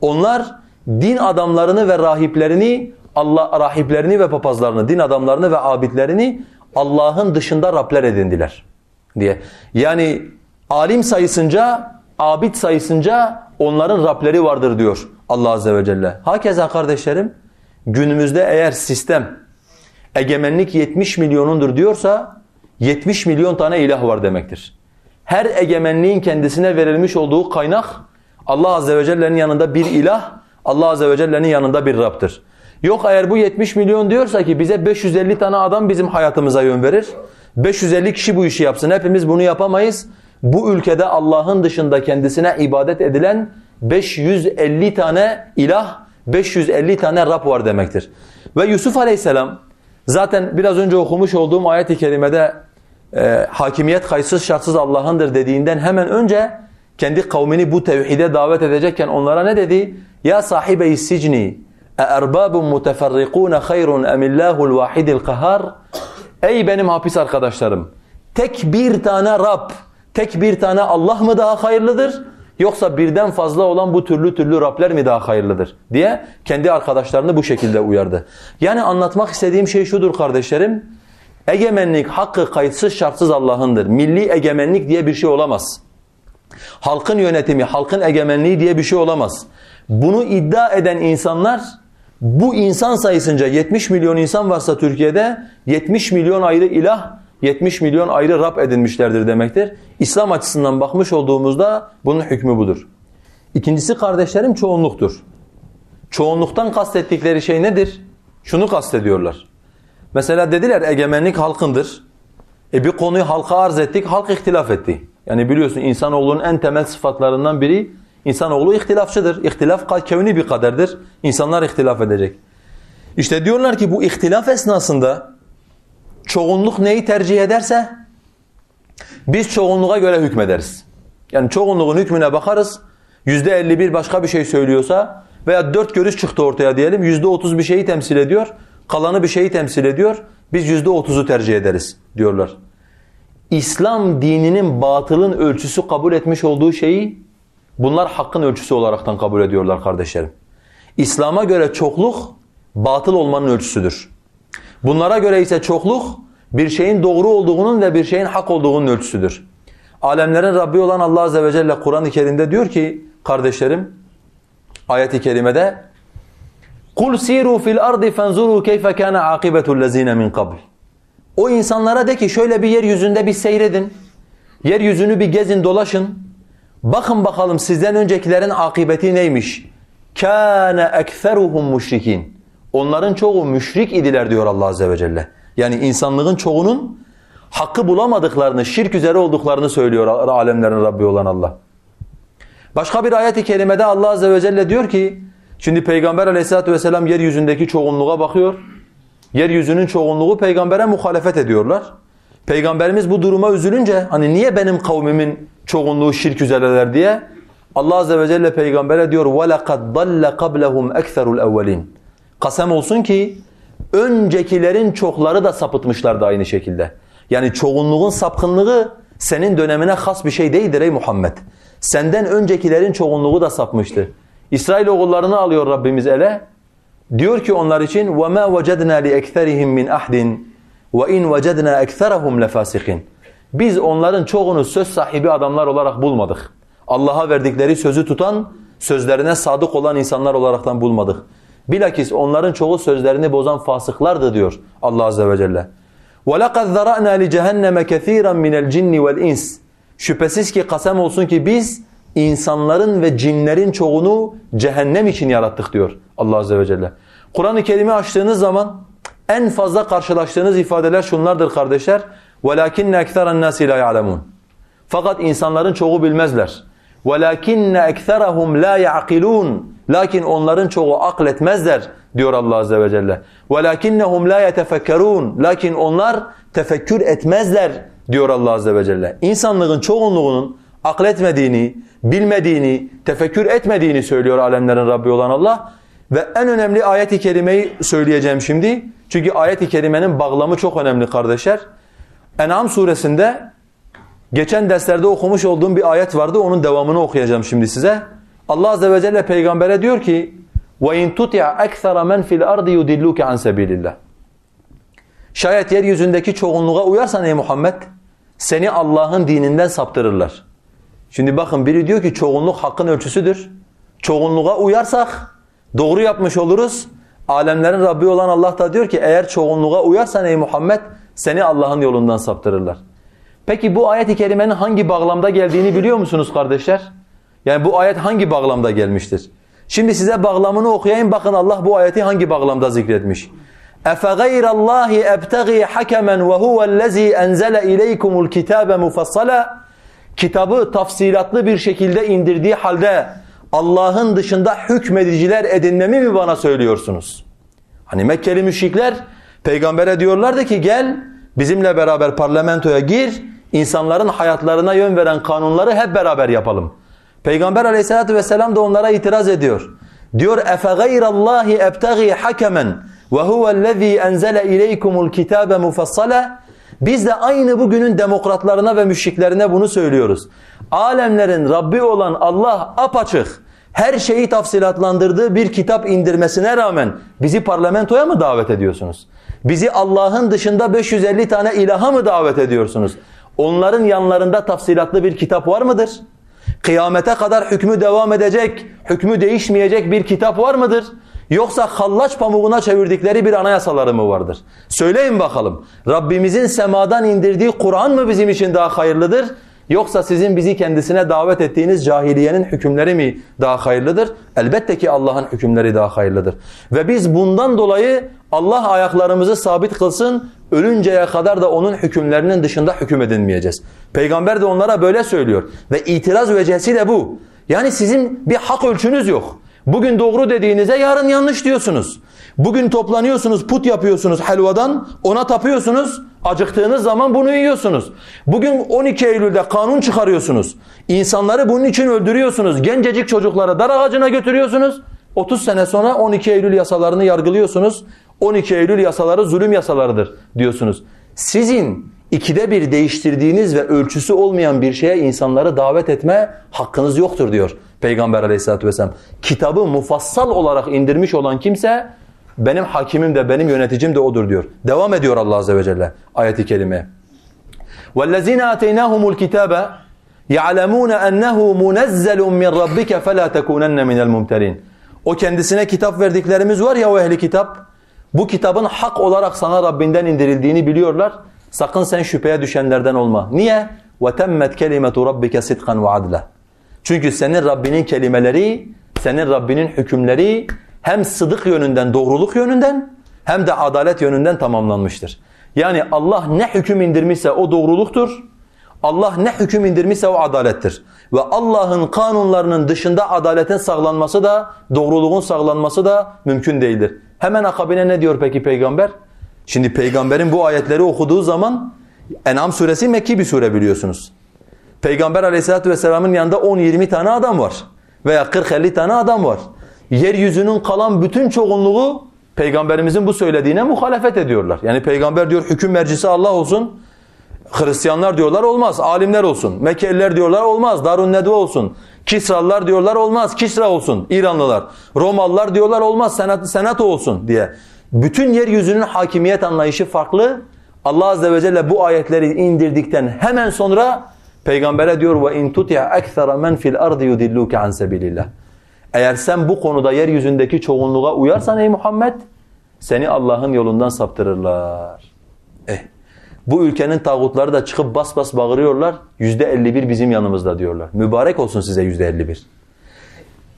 Onlar din adamlarını ve rahiplerini, Allah rahiplerini ve papazlarını, din adamlarını ve abidlerini Allah'ın dışında Rabler edindiler diye. Yani alim sayısınca, abid sayısınca onların Rableri vardır diyor Allah azze ve celle. Hakeza kardeşlerim günümüzde eğer sistem egemenlik 70 milyonundur diyorsa 70 milyon tane ilah var demektir. Her egemenliğin kendisine verilmiş olduğu kaynak Allah azze ve celle'nin yanında bir ilah, Allah azze ve celle'nin yanında bir Rab'dır. Yok eğer bu 70 milyon diyorsa ki bize 550 tane adam bizim hayatımıza yön verir. 550 kişi bu işi yapsın. Hepimiz bunu yapamayız bu ülkede Allah'ın dışında kendisine ibadet edilen 550 tane ilah, 550 tane Rab var demektir. Ve Yusuf aleyhisselam zaten biraz önce okumuş olduğum ayet-i kerimede e, hakimiyet kayıtsız şartsız Allah'ındır dediğinden hemen önce kendi kavmini bu tevhide davet edecekken onlara ne dedi? Ya sahibeyi sicni e erbabun muteferrikun hayrun emillahu'l vahidil kahar Ey benim hapis arkadaşlarım tek bir tane Rab tek bir tane Allah mı daha hayırlıdır? Yoksa birden fazla olan bu türlü türlü Rabler mi daha hayırlıdır? diye kendi arkadaşlarını bu şekilde uyardı. Yani anlatmak istediğim şey şudur kardeşlerim. Egemenlik hakkı kayıtsız şartsız Allah'ındır. Milli egemenlik diye bir şey olamaz. Halkın yönetimi, halkın egemenliği diye bir şey olamaz. Bunu iddia eden insanlar bu insan sayısınca 70 milyon insan varsa Türkiye'de 70 milyon ayrı ilah 70 milyon ayrı Rab edinmişlerdir demektir. İslam açısından bakmış olduğumuzda bunun hükmü budur. İkincisi kardeşlerim çoğunluktur. Çoğunluktan kastettikleri şey nedir? Şunu kastediyorlar. Mesela dediler egemenlik halkındır. E bir konuyu halka arz ettik, halk ihtilaf etti. Yani biliyorsun insanoğlunun en temel sıfatlarından biri insanoğlu ihtilafçıdır. İhtilaf kevni bir kaderdir. İnsanlar ihtilaf edecek. İşte diyorlar ki bu ihtilaf esnasında çoğunluk neyi tercih ederse biz çoğunluğa göre hükmederiz. Yani çoğunluğun hükmüne bakarız. Yüzde 51 başka bir şey söylüyorsa veya dört görüş çıktı ortaya diyelim. Yüzde 30 bir şeyi temsil ediyor. Kalanı bir şeyi temsil ediyor. Biz yüzde 30'u tercih ederiz diyorlar. İslam dininin batılın ölçüsü kabul etmiş olduğu şeyi bunlar hakkın ölçüsü olaraktan kabul ediyorlar kardeşlerim. İslam'a göre çokluk batıl olmanın ölçüsüdür. Bunlara göre ise çokluk bir şeyin doğru olduğunun ve bir şeyin hak olduğunun ölçüsüdür. Alemlerin Rabbi olan Allah Azze ve Celle Kur'an-ı Kerim'de diyor ki kardeşlerim ayet-i kerimede قُلْ سِيرُوا فِي الْأَرْضِ فَانْزُرُوا كَيْفَ كَانَ عَاقِبَةُ الَّذ۪ينَ مِنْ قَبْلِ O insanlara de ki şöyle bir yeryüzünde bir seyredin. Yeryüzünü bir gezin dolaşın. Bakın bakalım sizden öncekilerin akıbeti neymiş? كَانَ اَكْثَرُهُمْ مُشْرِك۪ينَ Onların çoğu müşrik idiler diyor Allah Azze ve Celle. Yani insanlığın çoğunun hakkı bulamadıklarını, şirk üzere olduklarını söylüyor alemlerin Rabbi olan Allah. Başka bir ayet-i kerimede Allah Azze ve Celle diyor ki, şimdi Peygamber aleyhissalatü vesselam yeryüzündeki çoğunluğa bakıyor. Yeryüzünün çoğunluğu peygambere muhalefet ediyorlar. Peygamberimiz bu duruma üzülünce hani niye benim kavmimin çoğunluğu şirk üzereler diye Allah Azze ve Celle peygambere diyor وَلَقَدْ ضَلَّ قَبْلَهُمْ اَكْثَرُ الْاَوَّلِينَ Kasem olsun ki öncekilerin çokları da sapıtmışlardı aynı şekilde. Yani çoğunluğun sapkınlığı senin dönemine has bir şey değildir ey Muhammed. Senden öncekilerin çoğunluğu da sapmıştı. İsrail oğullarını alıyor Rabbimiz ele. Diyor ki onlar için وَمَا وَجَدْنَا لِأَكْثَرِهِمْ مِنْ أَحْدٍ وَاِنْ وَجَدْنَا أَكْثَرَهُمْ لَفَاسِقِينَ Biz onların çoğunu söz sahibi adamlar olarak bulmadık. Allah'a verdikleri sözü tutan, sözlerine sadık olan insanlar olaraktan bulmadık. Bilakis onların çoğu sözlerini bozan fasıklardı diyor Allah Azze ve Celle. وَلَقَدْ ذَرَأْنَا لِجَهَنَّمَ كَثِيرًا مِنَ الْجِنِّ وَالْاِنسِ Şüphesiz ki kasem olsun ki biz insanların ve cinlerin çoğunu cehennem için yarattık diyor Allah Azze ve Celle. Kur'an-ı Kerim'i açtığınız zaman en fazla karşılaştığınız ifadeler şunlardır kardeşler. وَلَكِنَّ اَكْثَرَ النَّاسِ لَا يَعْلَمُونَ Fakat insanların çoğu bilmezler. وَلَكِنَّ اَكْثَرَهُمْ لَا يَعْقِلُونَ Lakin onların çoğu akletmezler diyor Allah Azze ve Celle. وَلَكِنَّهُمْ لَا يَتَفَكَّرُونَ Lakin onlar tefekkür etmezler diyor Allah Azze ve Celle. İnsanlığın çoğunluğunun akletmediğini, bilmediğini, tefekkür etmediğini söylüyor alemlerin Rabbi olan Allah. Ve en önemli ayet-i kerimeyi söyleyeceğim şimdi. Çünkü ayet-i kerimenin bağlamı çok önemli kardeşler. En'am suresinde Geçen derslerde okumuş olduğum bir ayet vardı. Onun devamını okuyacağım şimdi size. Allah azze ve celle peygambere diyor ki: "Ve in tuti'a ekser men fil ardı yudilluke an sabilillah." Şayet yeryüzündeki çoğunluğa uyarsan ey Muhammed, seni Allah'ın dininden saptırırlar. Şimdi bakın biri diyor ki çoğunluk hakkın ölçüsüdür. Çoğunluğa uyarsak doğru yapmış oluruz. Alemlerin Rabbi olan Allah da diyor ki eğer çoğunluğa uyarsan ey Muhammed seni Allah'ın yolundan saptırırlar. Peki bu ayet-i kerimenin hangi bağlamda geldiğini biliyor musunuz kardeşler? Yani bu ayet hangi bağlamda gelmiştir? Şimdi size bağlamını okuyayım bakın Allah bu ayeti hangi bağlamda zikretmiş. اَفَغَيْرَ اللّٰهِ اَبْتَغِي حَكَمًا وَهُوَ الَّذ۪ي اَنْزَلَ اِلَيْكُمُ الْكِتَابَ مُفَصَّلًا Kitabı tafsilatlı bir şekilde indirdiği halde Allah'ın dışında hükmediciler edinmemi mi bana söylüyorsunuz? Hani Mekkeli müşrikler peygambere diyorlardı ki gel bizimle beraber parlamentoya gir, insanların hayatlarına yön veren kanunları hep beraber yapalım. Peygamber aleyhissalatü vesselam da onlara itiraz ediyor. Diyor اَفَغَيْرَ اللّٰهِ اَبْتَغِي حَكَمًا وَهُوَ الَّذ۪ي اَنْزَلَ اِلَيْكُمُ الْكِتَابَ مُفَصَّلًا Biz de aynı bugünün demokratlarına ve müşriklerine bunu söylüyoruz. Alemlerin Rabbi olan Allah apaçık her şeyi tafsilatlandırdığı bir kitap indirmesine rağmen bizi parlamentoya mı davet ediyorsunuz? Bizi Allah'ın dışında 550 tane ilaha mı davet ediyorsunuz? Onların yanlarında tafsilatlı bir kitap var mıdır? Kıyamete kadar hükmü devam edecek, hükmü değişmeyecek bir kitap var mıdır? Yoksa hallaç pamuğuna çevirdikleri bir anayasaları mı vardır? Söyleyin bakalım. Rabbimizin semadan indirdiği Kur'an mı bizim için daha hayırlıdır? Yoksa sizin bizi kendisine davet ettiğiniz cahiliyenin hükümleri mi daha hayırlıdır? Elbette ki Allah'ın hükümleri daha hayırlıdır. Ve biz bundan dolayı Allah ayaklarımızı sabit kılsın, ölünceye kadar da onun hükümlerinin dışında hüküm edinmeyeceğiz. Peygamber de onlara böyle söylüyor. Ve itiraz vecesi de bu. Yani sizin bir hak ölçünüz yok. Bugün doğru dediğinize yarın yanlış diyorsunuz. Bugün toplanıyorsunuz, put yapıyorsunuz helvadan, ona tapıyorsunuz. Acıktığınız zaman bunu yiyorsunuz. Bugün 12 Eylül'de kanun çıkarıyorsunuz. İnsanları bunun için öldürüyorsunuz. Gencecik çocukları dar ağacına götürüyorsunuz. 30 sene sonra 12 Eylül yasalarını yargılıyorsunuz. 12 Eylül yasaları zulüm yasalarıdır diyorsunuz. Sizin ikide bir değiştirdiğiniz ve ölçüsü olmayan bir şeye insanları davet etme hakkınız yoktur diyor Peygamber aleyhissalatü vesselam. Kitabı mufassal olarak indirmiş olan kimse benim hakimim de benim yöneticim de odur diyor. Devam ediyor Allah azze ve celle ayeti kerimeye. وَالَّذِينَ آتَيْنَاهُمُ الْكِتَابَ يَعْلَمُونَ أَنَّهُ مُنَزَّلٌ مِّنْ رَبِّكَ فَلَا تَكُونَنَّ مِنَ الْمُمْتَرِينَ O kendisine kitap verdiklerimiz var ya o ehli kitap. Bu kitabın hak olarak sana Rabbinden indirildiğini biliyorlar. Sakın sen şüpheye düşenlerden olma. Niye? وَتَمَّتْ كَلِمَةُ رَبِّكَ صِدْقًا وَعَدْلًا Çünkü senin Rabbinin kelimeleri, senin Rabbinin hükümleri hem sıdık yönünden, doğruluk yönünden hem de adalet yönünden tamamlanmıştır. Yani Allah ne hüküm indirmişse o doğruluktur. Allah ne hüküm indirmişse o adalettir. Ve Allah'ın kanunlarının dışında adaletin sağlanması da, doğruluğun sağlanması da mümkün değildir. Hemen akabine ne diyor peki peygamber? Şimdi peygamberin bu ayetleri okuduğu zaman En'am suresi Mekki bir sure biliyorsunuz. Peygamber aleyhissalatü vesselamın yanında 10-20 tane adam var. Veya 40-50 tane adam var. Yeryüzünün kalan bütün çoğunluğu peygamberimizin bu söylediğine muhalefet ediyorlar. Yani peygamber diyor hüküm mercisi Allah olsun. Hristiyanlar diyorlar olmaz, alimler olsun. Mekkeliler diyorlar olmaz, Darun Nedve olsun. Kisralılar diyorlar olmaz, Kisra olsun, İranlılar. Romalılar diyorlar olmaz, senat, senato olsun diye. Bütün yeryüzünün hakimiyet anlayışı farklı. Allah azze ve celle bu ayetleri indirdikten hemen sonra peygambere diyor ve in tuti' akthara men fil ardi yudilluke an sabilillah. Eğer sen bu konuda yeryüzündeki çoğunluğa uyarsan ey Muhammed seni Allah'ın yolundan saptırırlar. Eh. Bu ülkenin tağutları da çıkıp bas bas bağırıyorlar. Yüzde 51 bizim yanımızda diyorlar. Mübarek olsun size yüzde 51.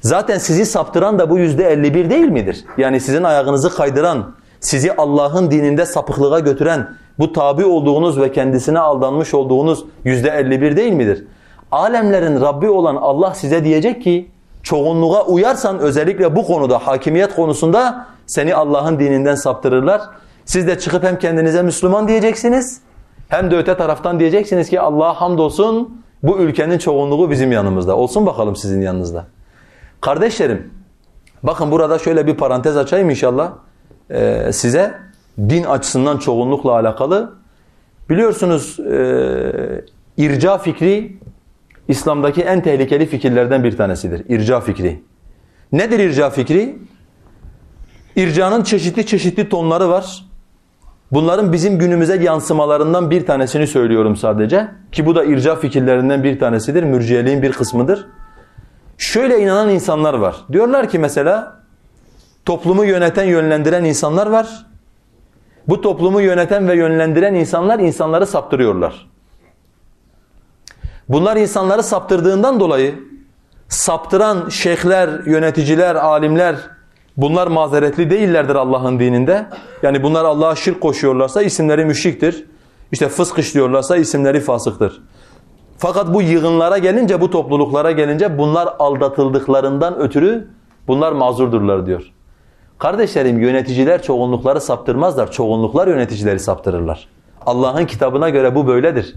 Zaten sizi saptıran da bu yüzde 51 değil midir? Yani sizin ayağınızı kaydıran, sizi Allah'ın dininde sapıklığa götüren, bu tabi olduğunuz ve kendisine aldanmış olduğunuz yüzde 51 değil midir? Alemlerin Rabbi olan Allah size diyecek ki, çoğunluğa uyarsan özellikle bu konuda, hakimiyet konusunda seni Allah'ın dininden saptırırlar. Siz de çıkıp hem kendinize Müslüman diyeceksiniz, hem de öte taraftan diyeceksiniz ki Allah'a hamdolsun bu ülkenin çoğunluğu bizim yanımızda. Olsun bakalım sizin yanınızda. Kardeşlerim, bakın burada şöyle bir parantez açayım inşallah ee, size. Din açısından çoğunlukla alakalı. Biliyorsunuz e, irca fikri İslam'daki en tehlikeli fikirlerden bir tanesidir. İrca fikri. Nedir irca fikri? İrcanın çeşitli çeşitli tonları var. Bunların bizim günümüze yansımalarından bir tanesini söylüyorum sadece. Ki bu da irca fikirlerinden bir tanesidir. Mürciyeliğin bir kısmıdır. Şöyle inanan insanlar var. Diyorlar ki mesela toplumu yöneten, yönlendiren insanlar var. Bu toplumu yöneten ve yönlendiren insanlar insanları saptırıyorlar. Bunlar insanları saptırdığından dolayı saptıran şeyhler, yöneticiler, alimler bunlar mazeretli değillerdir Allah'ın dininde. Yani bunlar Allah'a şirk koşuyorlarsa isimleri müşriktir. İşte fısk işliyorlarsa isimleri fasıktır. Fakat bu yığınlara gelince, bu topluluklara gelince bunlar aldatıldıklarından ötürü bunlar mazurdurlar diyor. Kardeşlerim yöneticiler çoğunlukları saptırmazlar. Çoğunluklar yöneticileri saptırırlar. Allah'ın kitabına göre bu böyledir.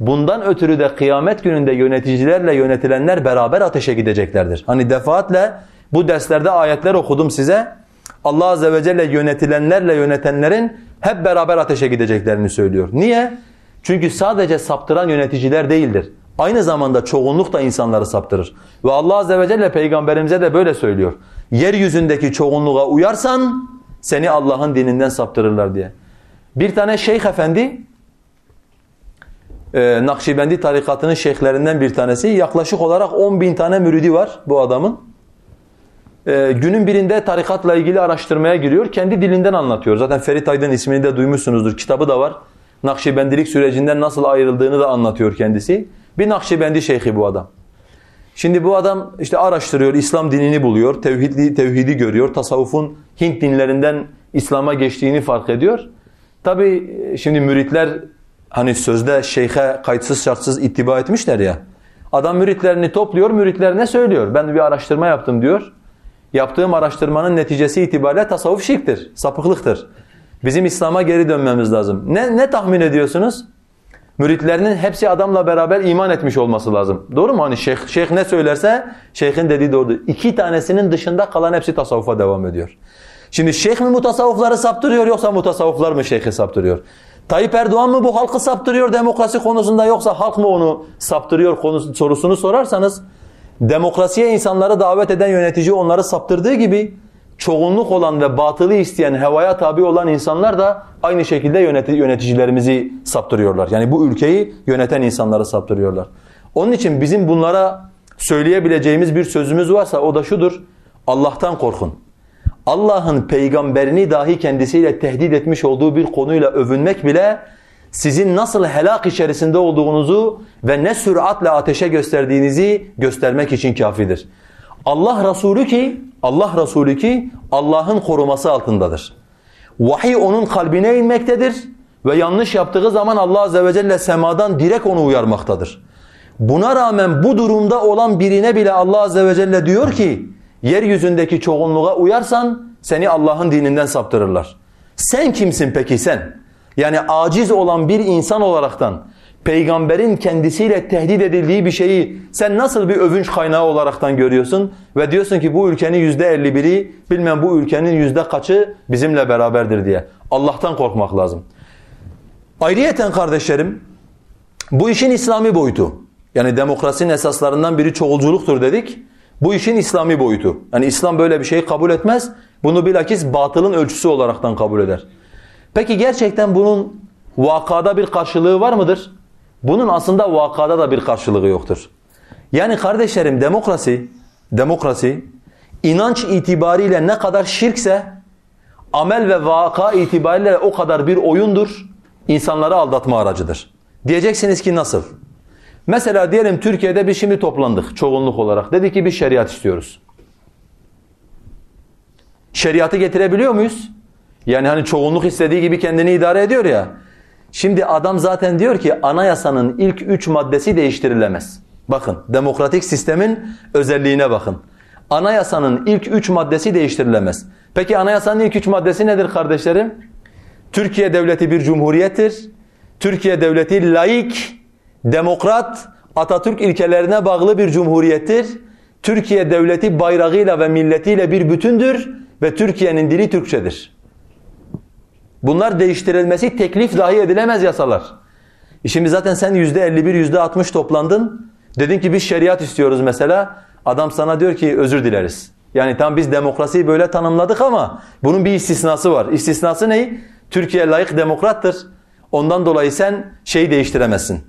Bundan ötürü de kıyamet gününde yöneticilerle yönetilenler beraber ateşe gideceklerdir. Hani defaatle bu derslerde ayetler okudum size. Allah Azze ve Celle yönetilenlerle yönetenlerin hep beraber ateşe gideceklerini söylüyor. Niye? Çünkü sadece saptıran yöneticiler değildir. Aynı zamanda çoğunluk da insanları saptırır. Ve Allah Azze ve Celle peygamberimize de böyle söylüyor. Yeryüzündeki çoğunluğa uyarsan seni Allah'ın dininden saptırırlar diye. Bir tane şeyh efendi e, Nakşibendi tarikatının şeyhlerinden bir tanesi. Yaklaşık olarak 10 bin tane müridi var bu adamın. e, günün birinde tarikatla ilgili araştırmaya giriyor. Kendi dilinden anlatıyor. Zaten Ferit Aydın ismini de duymuşsunuzdur. Kitabı da var. Nakşibendilik sürecinden nasıl ayrıldığını da anlatıyor kendisi. Bir Nakşibendi şeyhi bu adam. Şimdi bu adam işte araştırıyor, İslam dinini buluyor, tevhidi, tevhidi görüyor, tasavvufun Hint dinlerinden İslam'a geçtiğini fark ediyor. Tabi şimdi müritler hani sözde şeyhe kayıtsız şartsız ittiba etmişler ya. Adam müritlerini topluyor, müritlerine söylüyor. Ben bir araştırma yaptım diyor. Yaptığım araştırmanın neticesi itibariyle tasavvuf şirktir, sapıklıktır. Bizim İslam'a geri dönmemiz lazım. Ne, ne tahmin ediyorsunuz? Müritlerinin hepsi adamla beraber iman etmiş olması lazım. Doğru mu? Hani şeyh, şeyh ne söylerse şeyhin dediği doğrudur. İki tanesinin dışında kalan hepsi tasavvufa devam ediyor. Şimdi şeyh mi mutasavvufları saptırıyor yoksa mutasavvuflar mı şeyhi saptırıyor? Tayyip Erdoğan mı bu halkı saptırıyor demokrasi konusunda yoksa halk mı onu saptırıyor konusu, sorusunu sorarsanız demokrasiye insanları davet eden yönetici onları saptırdığı gibi çoğunluk olan ve batılı isteyen, hevaya tabi olan insanlar da aynı şekilde yöneticilerimizi saptırıyorlar. Yani bu ülkeyi yöneten insanları saptırıyorlar. Onun için bizim bunlara söyleyebileceğimiz bir sözümüz varsa o da şudur. Allah'tan korkun. Allah'ın peygamberini dahi kendisiyle tehdit etmiş olduğu bir konuyla övünmek bile sizin nasıl helak içerisinde olduğunuzu ve ne süratle ateşe gösterdiğinizi göstermek için kafidir. Allah Resulü ki Allah Resulü ki Allah'ın koruması altındadır. Vahiy onun kalbine inmektedir ve yanlış yaptığı zaman Allah Azze ve Celle semadan direkt onu uyarmaktadır. Buna rağmen bu durumda olan birine bile Allah Azze ve Celle diyor ki yeryüzündeki çoğunluğa uyarsan seni Allah'ın dininden saptırırlar. Sen kimsin peki sen? Yani aciz olan bir insan olaraktan peygamberin kendisiyle tehdit edildiği bir şeyi sen nasıl bir övünç kaynağı olaraktan görüyorsun ve diyorsun ki bu ülkenin yüzde elli biri bilmem bu ülkenin yüzde kaçı bizimle beraberdir diye. Allah'tan korkmak lazım. Ayrıyeten kardeşlerim bu işin İslami boyutu. Yani demokrasinin esaslarından biri çoğulculuktur dedik. Bu işin İslami boyutu. Yani İslam böyle bir şeyi kabul etmez. Bunu bilakis batılın ölçüsü olaraktan kabul eder. Peki gerçekten bunun vakada bir karşılığı var mıdır? Bunun aslında vakada da bir karşılığı yoktur. Yani kardeşlerim demokrasi, demokrasi inanç itibariyle ne kadar şirkse amel ve vaka itibariyle o kadar bir oyundur, insanları aldatma aracıdır. Diyeceksiniz ki nasıl? Mesela diyelim Türkiye'de biz şimdi toplandık çoğunluk olarak. Dedi ki biz şeriat istiyoruz. Şeriatı getirebiliyor muyuz? Yani hani çoğunluk istediği gibi kendini idare ediyor ya. Şimdi adam zaten diyor ki anayasanın ilk üç maddesi değiştirilemez. Bakın demokratik sistemin özelliğine bakın. Anayasanın ilk üç maddesi değiştirilemez. Peki anayasanın ilk üç maddesi nedir kardeşlerim? Türkiye devleti bir cumhuriyettir. Türkiye devleti laik, demokrat, Atatürk ilkelerine bağlı bir cumhuriyettir. Türkiye devleti bayrağıyla ve milletiyle bir bütündür ve Türkiye'nin dili Türkçedir. Bunlar değiştirilmesi teklif dahi edilemez yasalar. Şimdi zaten sen yüzde 51, yüzde 60 toplandın. Dedin ki biz şeriat istiyoruz mesela. Adam sana diyor ki özür dileriz. Yani tam biz demokrasiyi böyle tanımladık ama bunun bir istisnası var. İstisnası ne? Türkiye layık demokrattır. Ondan dolayı sen şeyi değiştiremezsin.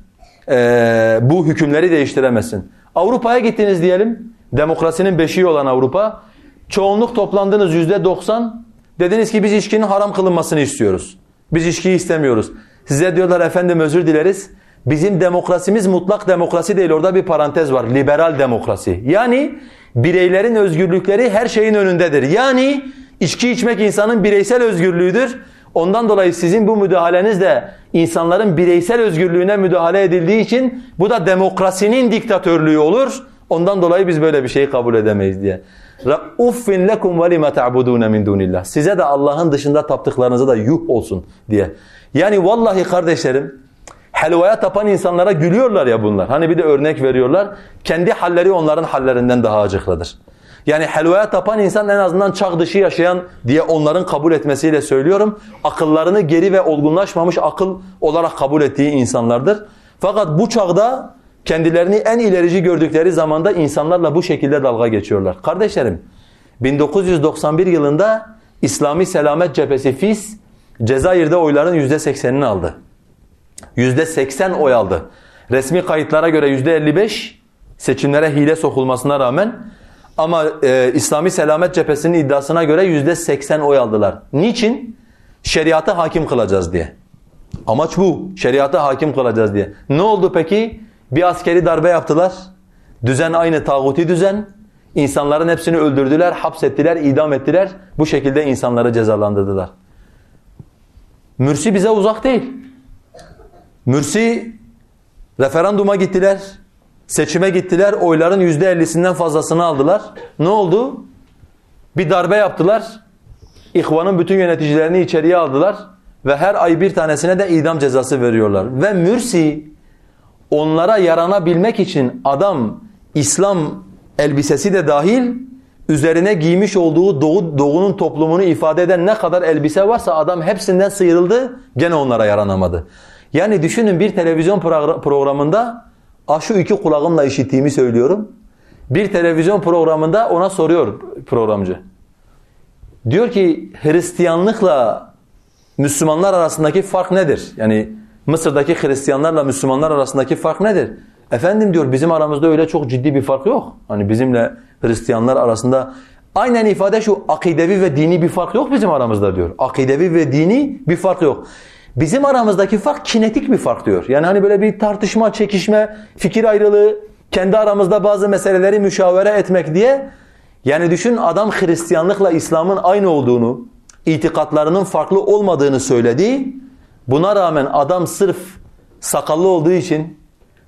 Ee, bu hükümleri değiştiremezsin. Avrupa'ya gittiniz diyelim. Demokrasinin beşiği olan Avrupa. Çoğunluk toplandınız yüzde 90. Dediniz ki biz içkinin haram kılınmasını istiyoruz. Biz içkiyi istemiyoruz. Size diyorlar efendim özür dileriz. Bizim demokrasimiz mutlak demokrasi değil. Orada bir parantez var. Liberal demokrasi. Yani bireylerin özgürlükleri her şeyin önündedir. Yani içki içmek insanın bireysel özgürlüğüdür. Ondan dolayı sizin bu müdahaleniz de insanların bireysel özgürlüğüne müdahale edildiği için bu da demokrasinin diktatörlüğü olur. Ondan dolayı biz böyle bir şeyi kabul edemeyiz diye. Uffin lekum ve lima ta'budun min dunillah. Size de Allah'ın dışında taptıklarınıza da yuh olsun diye. Yani vallahi kardeşlerim helvaya tapan insanlara gülüyorlar ya bunlar. Hani bir de örnek veriyorlar. Kendi halleri onların hallerinden daha acıklıdır. Yani helvaya tapan insan en azından çağ dışı yaşayan diye onların kabul etmesiyle söylüyorum. Akıllarını geri ve olgunlaşmamış akıl olarak kabul ettiği insanlardır. Fakat bu çağda kendilerini en ilerici gördükleri zamanda insanlarla bu şekilde dalga geçiyorlar. Kardeşlerim 1991 yılında İslami Selamet Cephesi FİS Cezayir'de oyların %80'ini aldı. %80 oy aldı. Resmi kayıtlara göre %55 seçimlere hile sokulmasına rağmen Ama e, İslami Selamet Cephesi'nin iddiasına göre yüzde seksen oy aldılar. Niçin? Şeriatı hakim kılacağız diye. Amaç bu. Şeriatı hakim kılacağız diye. Ne oldu peki? Bir askeri darbe yaptılar. Düzen aynı tağuti düzen. İnsanların hepsini öldürdüler, hapsettiler, idam ettiler. Bu şekilde insanları cezalandırdılar. Mürsi bize uzak değil. Mürsi referanduma gittiler. Seçime gittiler. Oyların yüzde ellisinden fazlasını aldılar. Ne oldu? Bir darbe yaptılar. İhvanın bütün yöneticilerini içeriye aldılar. Ve her ay bir tanesine de idam cezası veriyorlar. Ve Mürsi onlara yaranabilmek için adam İslam elbisesi de dahil üzerine giymiş olduğu doğu, doğunun toplumunu ifade eden ne kadar elbise varsa adam hepsinden sıyrıldı gene onlara yaranamadı. Yani düşünün bir televizyon programında şu iki kulağımla işittiğimi söylüyorum. Bir televizyon programında ona soruyor programcı. Diyor ki Hristiyanlıkla Müslümanlar arasındaki fark nedir? Yani Mısır'daki Hristiyanlarla Müslümanlar arasındaki fark nedir? Efendim diyor bizim aramızda öyle çok ciddi bir fark yok. Hani bizimle Hristiyanlar arasında aynen ifade şu akidevi ve dini bir fark yok bizim aramızda diyor. Akidevi ve dini bir fark yok. Bizim aramızdaki fark kinetik bir fark diyor. Yani hani böyle bir tartışma, çekişme, fikir ayrılığı, kendi aramızda bazı meseleleri müşavere etmek diye. Yani düşün adam Hristiyanlıkla İslam'ın aynı olduğunu, itikatlarının farklı olmadığını söyledi. Buna rağmen adam sırf sakallı olduğu için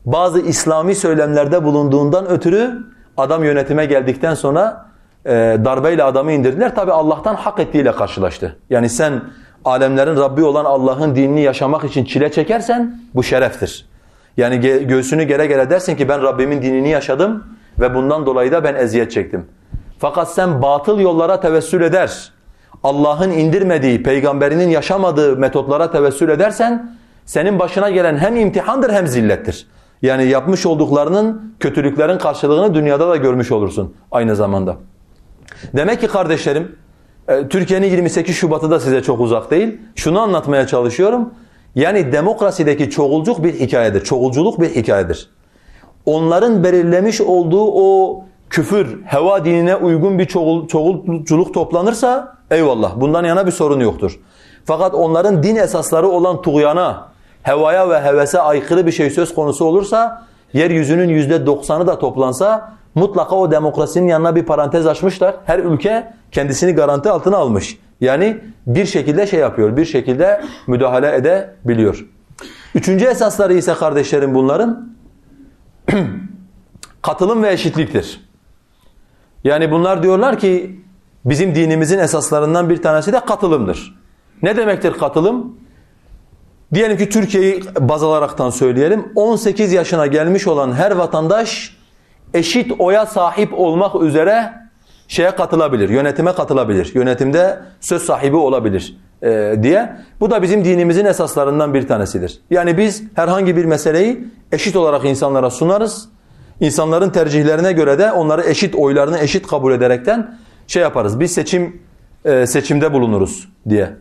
bazı İslami söylemlerde bulunduğundan ötürü adam yönetime geldikten sonra e, darbeyle adamı indirdiler. Tabi Allah'tan hak ettiğiyle karşılaştı. Yani sen alemlerin Rabbi olan Allah'ın dinini yaşamak için çile çekersen bu şereftir. Yani göğsünü gere gere dersin ki ben Rabbimin dinini yaşadım ve bundan dolayı da ben eziyet çektim. Fakat sen batıl yollara tevessül eder, Allah'ın indirmediği, peygamberinin yaşamadığı metotlara tevessül edersen senin başına gelen hem imtihandır hem zillettir. Yani yapmış olduklarının, kötülüklerin karşılığını dünyada da görmüş olursun aynı zamanda. Demek ki kardeşlerim, e, Türkiye'nin 28 Şubat'ı da size çok uzak değil. Şunu anlatmaya çalışıyorum. Yani demokrasideki çoğulculuk bir hikayedir. Çoğulculuk bir hikayedir. Onların belirlemiş olduğu o küfür, heva dinine uygun bir çoğul, çoğulculuk toplanırsa eyvallah bundan yana bir sorun yoktur. Fakat onların din esasları olan tuğyana, hevaya ve hevese aykırı bir şey söz konusu olursa yeryüzünün yüzde doksanı da toplansa mutlaka o demokrasinin yanına bir parantez açmışlar. Her ülke kendisini garanti altına almış. Yani bir şekilde şey yapıyor, bir şekilde müdahale edebiliyor. Üçüncü esasları ise kardeşlerim bunların katılım ve eşitliktir. Yani bunlar diyorlar ki bizim dinimizin esaslarından bir tanesi de katılımdır. Ne demektir katılım? Diyelim ki Türkiye'yi baz alaraktan söyleyelim. 18 yaşına gelmiş olan her vatandaş eşit oya sahip olmak üzere şeye katılabilir, yönetime katılabilir. Yönetimde söz sahibi olabilir e, diye. Bu da bizim dinimizin esaslarından bir tanesidir. Yani biz herhangi bir meseleyi eşit olarak insanlara sunarız. İnsanların tercihlerine göre de onları eşit oylarını eşit kabul ederekten şey yaparız. Biz seçim e, seçimde bulunuruz diye.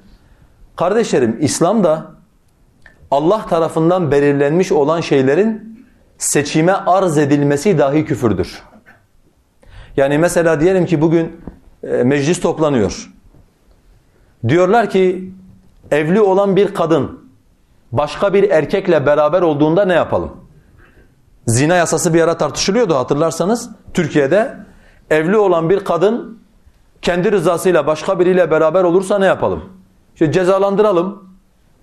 Kardeşlerim İslam'da Allah tarafından belirlenmiş olan şeylerin seçime arz edilmesi dahi küfürdür. Yani mesela diyelim ki bugün e, meclis toplanıyor. Diyorlar ki evli olan bir kadın başka bir erkekle beraber olduğunda ne yapalım? Zina yasası bir ara tartışılıyordu hatırlarsanız. Türkiye'de evli olan bir kadın kendi rızasıyla başka biriyle beraber olursa ne yapalım? İşte cezalandıralım,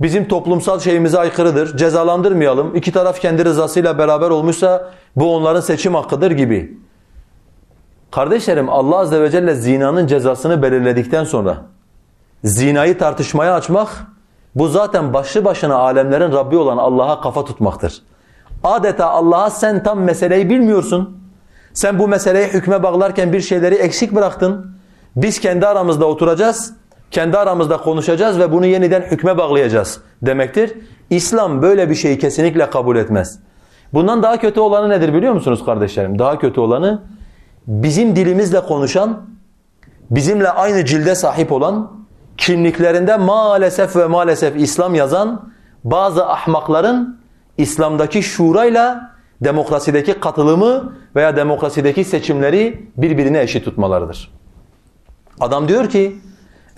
bizim toplumsal şeyimize aykırıdır. Cezalandırmayalım. İki taraf kendi rızasıyla beraber olmuşsa bu onların seçim hakkıdır gibi. Kardeşlerim Allah Azze ve Celle zinanın cezasını belirledikten sonra zinayı tartışmaya açmak bu zaten başlı başına alemlerin Rabbi olan Allah'a kafa tutmaktır. Adeta Allah'a sen tam meseleyi bilmiyorsun. Sen bu meseleyi hükme bağlarken bir şeyleri eksik bıraktın. Biz kendi aramızda oturacağız kendi aramızda konuşacağız ve bunu yeniden hükme bağlayacağız demektir. İslam böyle bir şeyi kesinlikle kabul etmez. Bundan daha kötü olanı nedir biliyor musunuz kardeşlerim? Daha kötü olanı bizim dilimizle konuşan, bizimle aynı cilde sahip olan, kimliklerinde maalesef ve maalesef İslam yazan bazı ahmakların İslam'daki şurayla demokrasideki katılımı veya demokrasideki seçimleri birbirine eşit tutmalarıdır. Adam diyor ki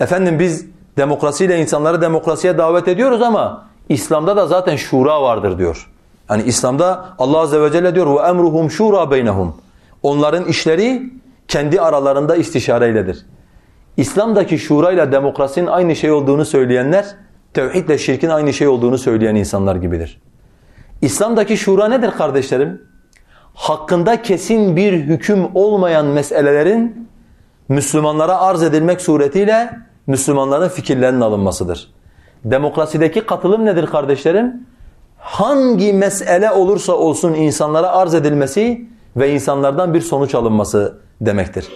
efendim biz demokrasiyle insanları demokrasiye davet ediyoruz ama İslam'da da zaten şura vardır diyor. Yani İslam'da Allah azze ve celle diyor ve emruhum şura beynehum. Onların işleri kendi aralarında istişareyledir. İslam'daki şurayla demokrasinin aynı şey olduğunu söyleyenler tevhidle şirkin aynı şey olduğunu söyleyen insanlar gibidir. İslam'daki şura nedir kardeşlerim? Hakkında kesin bir hüküm olmayan meselelerin Müslümanlara arz edilmek suretiyle Müslümanların fikirlerinin alınmasıdır. Demokrasideki katılım nedir kardeşlerim? Hangi mesele olursa olsun insanlara arz edilmesi ve insanlardan bir sonuç alınması demektir.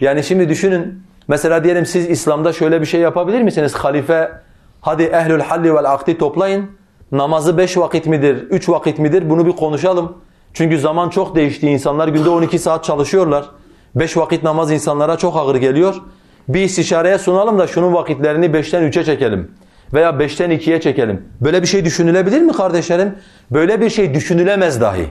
Yani şimdi düşünün mesela diyelim siz İslam'da şöyle bir şey yapabilir misiniz? Halife hadi ehlül halli vel akdi toplayın. Namazı beş vakit midir, üç vakit midir bunu bir konuşalım. Çünkü zaman çok değişti. İnsanlar günde 12 saat çalışıyorlar. Beş vakit namaz insanlara çok ağır geliyor. Bir istişareye sunalım da şunun vakitlerini beşten üçe çekelim. Veya beşten ikiye çekelim. Böyle bir şey düşünülebilir mi kardeşlerim? Böyle bir şey düşünülemez dahi.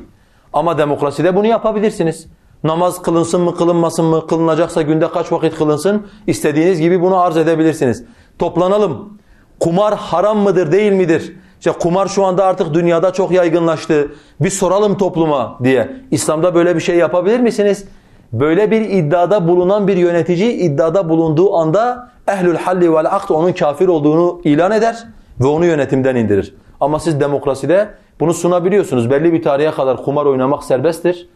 Ama demokraside bunu yapabilirsiniz. Namaz kılınsın mı kılınmasın mı kılınacaksa günde kaç vakit kılınsın istediğiniz gibi bunu arz edebilirsiniz. Toplanalım. Kumar haram mıdır değil midir? İşte kumar şu anda artık dünyada çok yaygınlaştı. Bir soralım topluma diye. İslam'da böyle bir şey yapabilir misiniz? Böyle bir iddiada bulunan bir yönetici iddiada bulunduğu anda ehlül halli vel akd onun kafir olduğunu ilan eder ve onu yönetimden indirir. Ama siz demokraside bunu sunabiliyorsunuz. Belli bir tarihe kadar kumar oynamak serbesttir.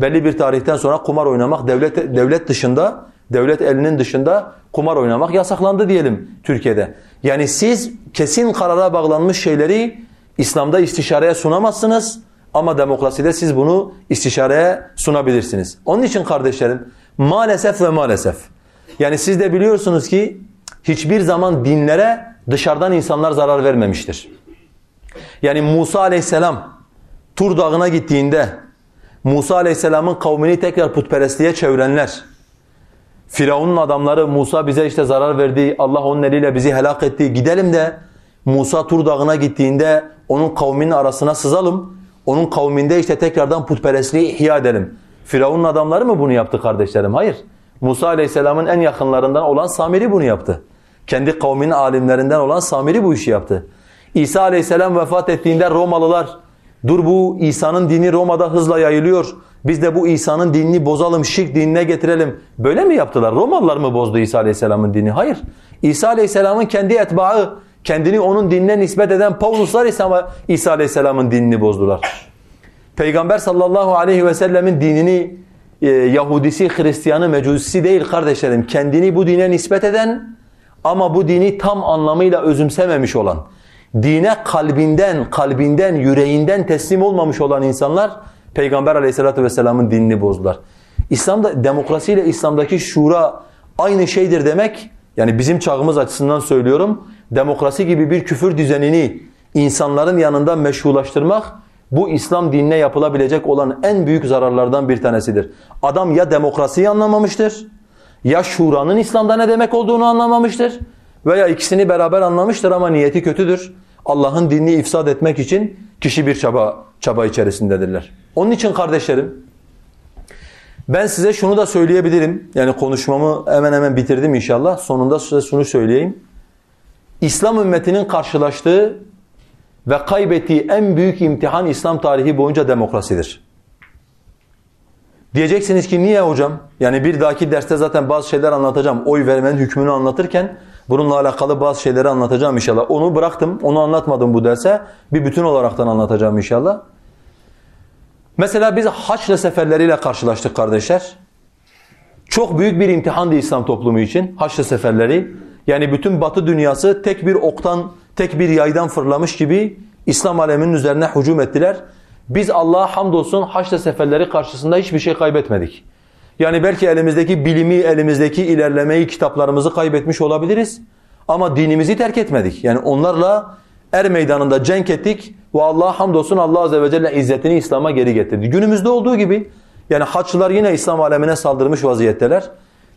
Belli bir tarihten sonra kumar oynamak devlet devlet dışında, devlet elinin dışında kumar oynamak yasaklandı diyelim Türkiye'de. Yani siz kesin karara bağlanmış şeyleri İslam'da istişareye sunamazsınız ama demokraside siz bunu istişareye sunabilirsiniz. Onun için kardeşlerim maalesef ve maalesef yani siz de biliyorsunuz ki hiçbir zaman dinlere dışarıdan insanlar zarar vermemiştir. Yani Musa aleyhisselam Tur dağına gittiğinde Musa aleyhisselamın kavmini tekrar putperestliğe çevirenler, Firavun'un adamları Musa bize işte zarar verdi, Allah onun eliyle bizi helak etti, gidelim de Musa Tur dağına gittiğinde onun kavminin arasına sızalım, onun kavminde işte tekrardan putperestliği ihya edelim. Firavun'un adamları mı bunu yaptı kardeşlerim? Hayır. Musa aleyhisselamın en yakınlarından olan Samiri bunu yaptı. Kendi kavminin alimlerinden olan Samiri bu işi yaptı. İsa aleyhisselam vefat ettiğinde Romalılar dur bu İsa'nın dini Roma'da hızla yayılıyor. Biz de bu İsa'nın dinini bozalım, şirk dinine getirelim. Böyle mi yaptılar? Romalılar mı bozdu İsa aleyhisselamın dini? Hayır. İsa aleyhisselamın kendi etbaı, kendini onun dinine nispet eden Pavluslar İsa, İsa aleyhisselamın dinini bozdular. Peygamber sallallahu aleyhi ve sellemin dinini e, Yahudisi, Hristiyanı, Mecusisi değil kardeşlerim. Kendini bu dine nispet eden ama bu dini tam anlamıyla özümsememiş olan, dine kalbinden, kalbinden, yüreğinden teslim olmamış olan insanlar Peygamber aleyhissalatü vesselamın dinini bozdular. İslam'da demokrasiyle İslam'daki şura aynı şeydir demek, yani bizim çağımız açısından söylüyorum, demokrasi gibi bir küfür düzenini insanların yanında meşrulaştırmak, bu İslam dinine yapılabilecek olan en büyük zararlardan bir tanesidir. Adam ya demokrasiyi anlamamıştır, ya şuranın İslam'da ne demek olduğunu anlamamıştır veya ikisini beraber anlamıştır ama niyeti kötüdür. Allah'ın dinini ifsad etmek için kişi bir çaba çaba içerisindedirler. Onun için kardeşlerim ben size şunu da söyleyebilirim. Yani konuşmamı hemen hemen bitirdim inşallah. Sonunda size şunu söyleyeyim. İslam ümmetinin karşılaştığı ve kaybettiği en büyük imtihan İslam tarihi boyunca demokrasidir. Diyeceksiniz ki niye hocam? Yani bir dahaki derste zaten bazı şeyler anlatacağım. Oy vermenin hükmünü anlatırken bununla alakalı bazı şeyleri anlatacağım inşallah. Onu bıraktım, onu anlatmadım bu derse. Bir bütün olaraktan anlatacağım inşallah. Mesela biz Haçlı seferleriyle karşılaştık kardeşler. Çok büyük bir imtihandı İslam toplumu için Haçlı seferleri. Yani bütün batı dünyası tek bir oktan, tek bir yaydan fırlamış gibi İslam aleminin üzerine hücum ettiler. Biz Allah'a hamdolsun Haçlı seferleri karşısında hiçbir şey kaybetmedik. Yani belki elimizdeki bilimi, elimizdeki ilerlemeyi, kitaplarımızı kaybetmiş olabiliriz. Ama dinimizi terk etmedik. Yani onlarla er meydanında cenk ettik ve Allah'a hamdolsun Allah Azze ve Celle izzetini İslam'a geri getirdi. Günümüzde olduğu gibi yani Haçlılar yine İslam alemine saldırmış vaziyetteler.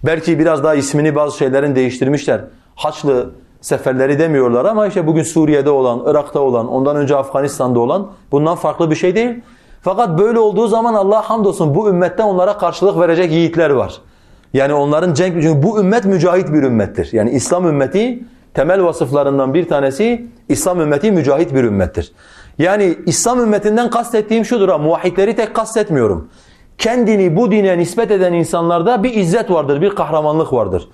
Belki biraz daha ismini bazı şeylerin değiştirmişler. Haçlı seferleri demiyorlar ama işte bugün Suriye'de olan, Irak'ta olan, ondan önce Afganistan'da olan bundan farklı bir şey değil. Fakat böyle olduğu zaman Allah hamdolsun bu ümmetten onlara karşılık verecek yiğitler var. Yani onların cenk çünkü bu ümmet mücahit bir ümmettir. Yani İslam ümmeti temel vasıflarından bir tanesi İslam ümmeti mücahit bir ümmettir. Yani İslam ümmetinden kastettiğim şudur ha muvahhidleri tek kastetmiyorum. Kendini bu dine nispet eden insanlarda bir izzet vardır, bir kahramanlık vardır.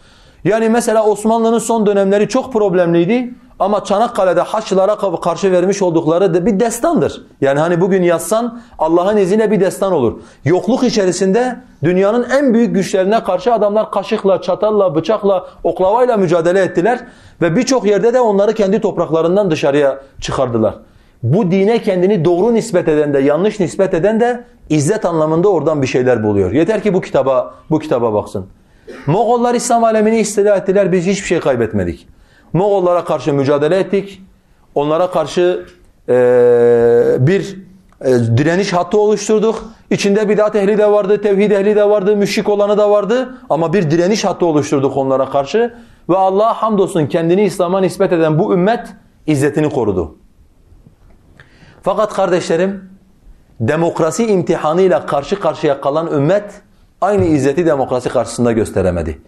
Yani mesela Osmanlı'nın son dönemleri çok problemliydi. Ama Çanakkale'de Haçlılara karşı vermiş oldukları da bir destandır. Yani hani bugün yazsan Allah'ın izniyle bir destan olur. Yokluk içerisinde dünyanın en büyük güçlerine karşı adamlar kaşıkla, çatalla, bıçakla, oklavayla mücadele ettiler. Ve birçok yerde de onları kendi topraklarından dışarıya çıkardılar. Bu dine kendini doğru nispet eden de yanlış nispet eden de izzet anlamında oradan bir şeyler buluyor. Yeter ki bu kitaba bu kitaba baksın. Moğollar İslam alemini istila ettiler biz hiçbir şey kaybetmedik. Moğollara karşı mücadele ettik. Onlara karşı e, bir e, direniş hattı oluşturduk. İçinde bidat ehli de vardı, tevhid ehli de vardı, müşrik olanı da vardı. Ama bir direniş hattı oluşturduk onlara karşı. Ve Allah'a hamdolsun kendini İslam'a nispet eden bu ümmet izzetini korudu. Fakat kardeşlerim demokrasi imtihanıyla karşı karşıya kalan ümmet aynı izzeti demokrasi karşısında gösteremedi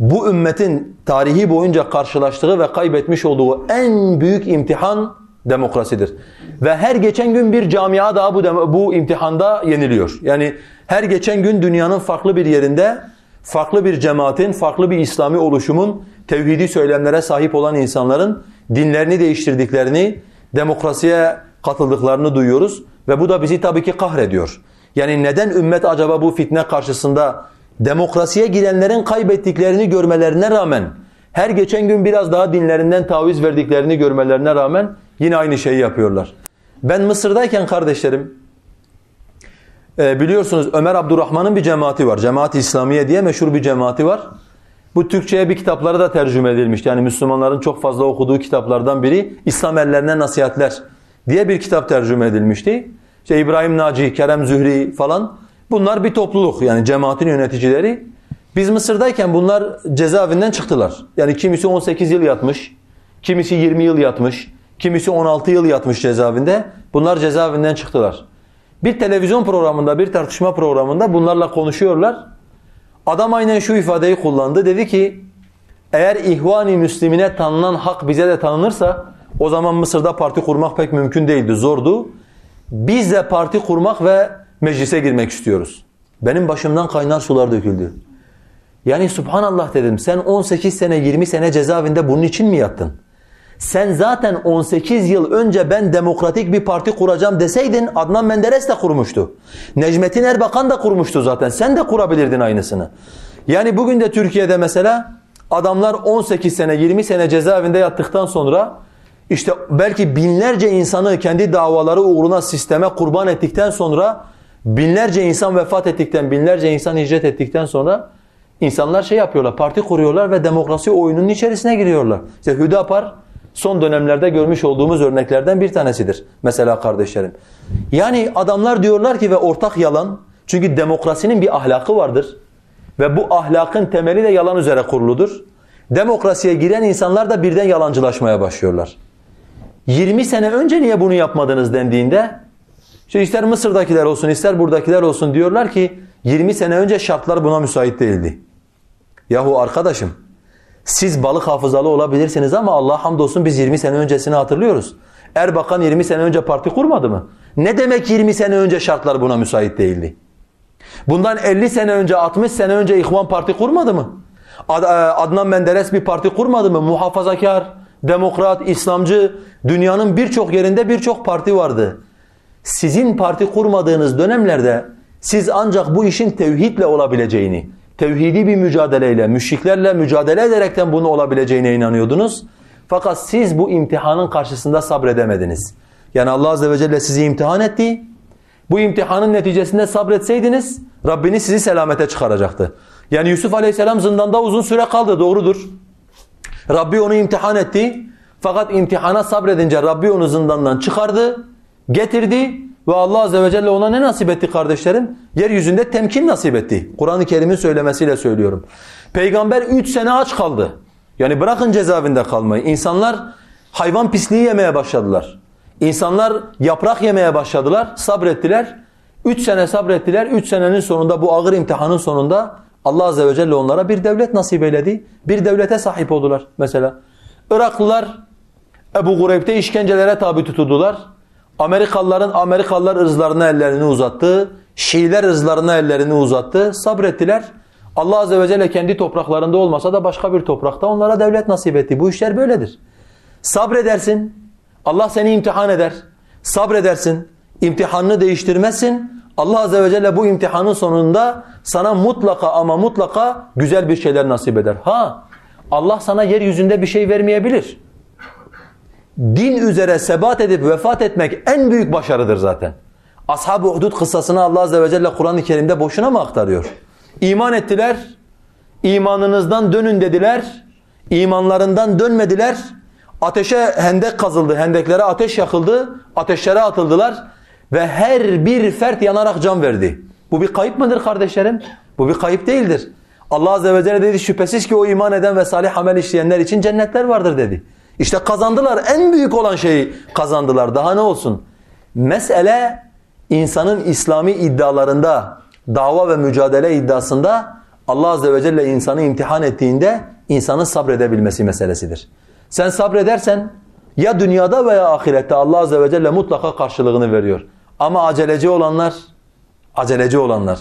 bu ümmetin tarihi boyunca karşılaştığı ve kaybetmiş olduğu en büyük imtihan demokrasidir. Ve her geçen gün bir camia daha bu, bu imtihanda yeniliyor. Yani her geçen gün dünyanın farklı bir yerinde farklı bir cemaatin, farklı bir İslami oluşumun tevhidi söylemlere sahip olan insanların dinlerini değiştirdiklerini, demokrasiye katıldıklarını duyuyoruz ve bu da bizi tabii ki kahrediyor. Yani neden ümmet acaba bu fitne karşısında demokrasiye girenlerin kaybettiklerini görmelerine rağmen her geçen gün biraz daha dinlerinden taviz verdiklerini görmelerine rağmen yine aynı şeyi yapıyorlar. Ben Mısır'dayken kardeşlerim e, biliyorsunuz Ömer Abdurrahman'ın bir cemaati var. Cemaat-i İslamiye diye meşhur bir cemaati var. Bu Türkçe'ye bir kitapları da tercüme edilmiş. Yani Müslümanların çok fazla okuduğu kitaplardan biri İslam ellerine nasihatler diye bir kitap tercüme edilmişti. İşte İbrahim Naci, Kerem Zühri falan Bunlar bir topluluk yani cemaatin yöneticileri. Biz Mısır'dayken bunlar cezaevinden çıktılar. Yani kimisi 18 yıl yatmış, kimisi 20 yıl yatmış, kimisi 16 yıl yatmış cezaevinde. Bunlar cezaevinden çıktılar. Bir televizyon programında, bir tartışma programında bunlarla konuşuyorlar. Adam aynen şu ifadeyi kullandı. Dedi ki eğer ihvani müslimine tanınan hak bize de tanınırsa o zaman Mısır'da parti kurmak pek mümkün değildi, zordu. Biz de parti kurmak ve meclise girmek istiyoruz. Benim başımdan kaynar sular döküldü. Yani subhanallah dedim sen 18 sene 20 sene cezaevinde bunun için mi yattın? Sen zaten 18 yıl önce ben demokratik bir parti kuracağım deseydin Adnan Menderes de kurmuştu. Necmettin Erbakan da kurmuştu zaten. Sen de kurabilirdin aynısını. Yani bugün de Türkiye'de mesela adamlar 18 sene 20 sene cezaevinde yattıktan sonra işte belki binlerce insanı kendi davaları uğruna sisteme kurban ettikten sonra Binlerce insan vefat ettikten, binlerce insan hicret ettikten sonra insanlar şey yapıyorlar, parti kuruyorlar ve demokrasi oyununun içerisine giriyorlar. İşte Hüdapar son dönemlerde görmüş olduğumuz örneklerden bir tanesidir. Mesela kardeşlerim. Yani adamlar diyorlar ki ve ortak yalan, çünkü demokrasinin bir ahlakı vardır. Ve bu ahlakın temeli de yalan üzere kuruludur. Demokrasiye giren insanlar da birden yalancılaşmaya başlıyorlar. 20 sene önce niye bunu yapmadınız dendiğinde işte ister Mısır'dakiler olsun ister buradakiler olsun diyorlar ki 20 sene önce şartlar buna müsait değildi. Yahu arkadaşım siz balık hafızalı olabilirsiniz ama Allah hamdolsun biz 20 sene öncesini hatırlıyoruz. Erbakan 20 sene önce parti kurmadı mı? Ne demek 20 sene önce şartlar buna müsait değildi? Bundan 50 sene önce 60 sene önce İhvan Parti kurmadı mı? E, Adnan Menderes bir parti kurmadı mı? Muhafazakar, demokrat, İslamcı dünyanın birçok yerinde birçok parti vardı. Sizin parti kurmadığınız dönemlerde siz ancak bu işin tevhidle olabileceğini, tevhidi bir mücadeleyle, müşriklerle mücadele ederekten bunu olabileceğine inanıyordunuz. Fakat siz bu imtihanın karşısında sabredemediniz. Yani Allah Azze ve Celle sizi imtihan etti. Bu imtihanın neticesinde sabretseydiniz Rabbiniz sizi selamete çıkaracaktı. Yani Yusuf Aleyhisselam zindanda uzun süre kaldı doğrudur. Rabbi onu imtihan etti. Fakat imtihana sabredince Rabbi onu zindandan çıkardı getirdi ve Allah Azze ve Celle ona ne nasip etti kardeşlerim? Yeryüzünde temkin nasip etti. Kur'an-ı Kerim'in söylemesiyle söylüyorum. Peygamber üç sene aç kaldı. Yani bırakın cezaevinde kalmayı. İnsanlar hayvan pisliği yemeye başladılar. İnsanlar yaprak yemeye başladılar, sabrettiler. Üç sene sabrettiler. Üç senenin sonunda bu ağır imtihanın sonunda Allah Azze ve Celle onlara bir devlet nasip eyledi. Bir devlete sahip oldular mesela. Iraklılar Ebu Gureyb'te işkencelere tabi tutuldular. Amerikalıların Amerikalılar ırzlarına ellerini uzattı. Şiiler ırzlarına ellerini uzattı. Sabrettiler. Allah Azze ve Celle kendi topraklarında olmasa da başka bir toprakta onlara devlet nasip etti. Bu işler böyledir. Sabredersin. Allah seni imtihan eder. Sabredersin. İmtihanını değiştirmezsin. Allah Azze ve Celle bu imtihanın sonunda sana mutlaka ama mutlaka güzel bir şeyler nasip eder. Ha Allah sana yeryüzünde bir şey vermeyebilir. Din üzere sebat edip vefat etmek en büyük başarıdır zaten. Ashab-ı Hudud kıssasını Allah Azze ve Celle Kur'an-ı Kerim'de boşuna mı aktarıyor? İman ettiler, imanınızdan dönün dediler, imanlarından dönmediler, ateşe hendek kazıldı, hendeklere ateş yakıldı, ateşlere atıldılar ve her bir fert yanarak can verdi. Bu bir kayıp mıdır kardeşlerim? Bu bir kayıp değildir. Allah Azze ve Celle dedi şüphesiz ki o iman eden ve salih amel işleyenler için cennetler vardır dedi. İşte kazandılar. En büyük olan şeyi kazandılar. Daha ne olsun? Mesele insanın İslami iddialarında, dava ve mücadele iddiasında Allah Azze ve Celle insanı imtihan ettiğinde insanın sabredebilmesi meselesidir. Sen sabredersen ya dünyada veya ahirette Allah Azze ve Celle mutlaka karşılığını veriyor. Ama aceleci olanlar, aceleci olanlar,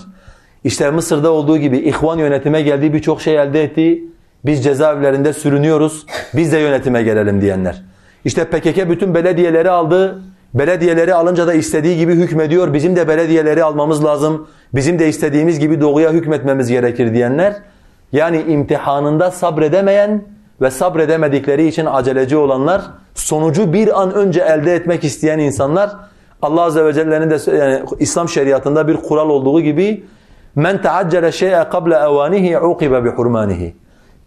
işte Mısır'da olduğu gibi ihvan yönetime geldiği birçok şey elde ettiği, biz cezaevlerinde sürünüyoruz, biz de yönetime gelelim diyenler. İşte PKK bütün belediyeleri aldı, belediyeleri alınca da istediği gibi hükmediyor, bizim de belediyeleri almamız lazım, bizim de istediğimiz gibi doğuya hükmetmemiz gerekir diyenler, yani imtihanında sabredemeyen ve sabredemedikleri için aceleci olanlar, sonucu bir an önce elde etmek isteyen insanlar, Allah Azze ve Celle'nin de yani İslam şeriatında bir kural olduğu gibi men taaccele şey'e kable evanihi uqibe bi hurmanihi.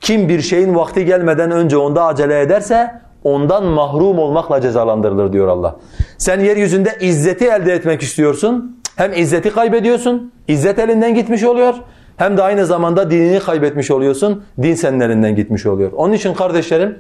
Kim bir şeyin vakti gelmeden önce onda acele ederse ondan mahrum olmakla cezalandırılır diyor Allah. Sen yeryüzünde izzeti elde etmek istiyorsun. Hem izzeti kaybediyorsun. İzzet elinden gitmiş oluyor. Hem de aynı zamanda dinini kaybetmiş oluyorsun. Din senin elinden gitmiş oluyor. Onun için kardeşlerim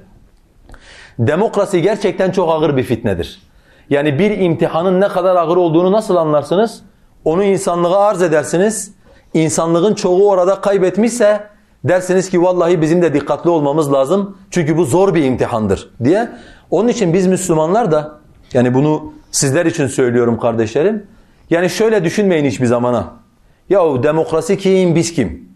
demokrasi gerçekten çok ağır bir fitnedir. Yani bir imtihanın ne kadar ağır olduğunu nasıl anlarsınız? Onu insanlığa arz edersiniz. İnsanlığın çoğu orada kaybetmişse dersiniz ki vallahi bizim de dikkatli olmamız lazım. Çünkü bu zor bir imtihandır diye. Onun için biz Müslümanlar da yani bunu sizler için söylüyorum kardeşlerim. Yani şöyle düşünmeyin hiçbir zamana. Yahu demokrasi kim biz kim?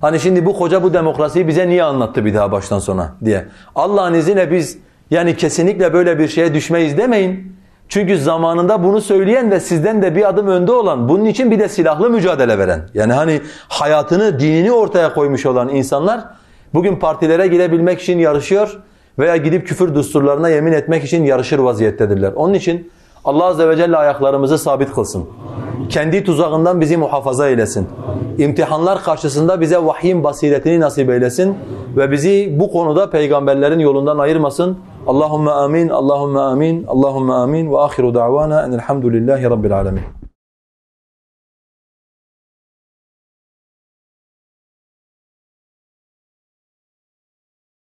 Hani şimdi bu koca bu demokrasiyi bize niye anlattı bir daha baştan sona diye. Allah'ın izniyle biz yani kesinlikle böyle bir şeye düşmeyiz demeyin. Çünkü zamanında bunu söyleyen ve sizden de bir adım önde olan, bunun için bir de silahlı mücadele veren, yani hani hayatını, dinini ortaya koymuş olan insanlar bugün partilere girebilmek için yarışıyor veya gidip küfür düsturlarına yemin etmek için yarışır vaziyettedirler. Onun için Allah Azze ve Celle ayaklarımızı sabit kılsın. Kendi tuzağından bizi muhafaza eylesin. İmtihanlar karşısında bize vahyin basiretini nasip eylesin ve bizi bu konuda peygamberlerin yolundan ayırmasın. Allahumme amin, Allahumme amin, Allahumme amin ve ahiru da'vana enelhamdülillahi rabbil alemin.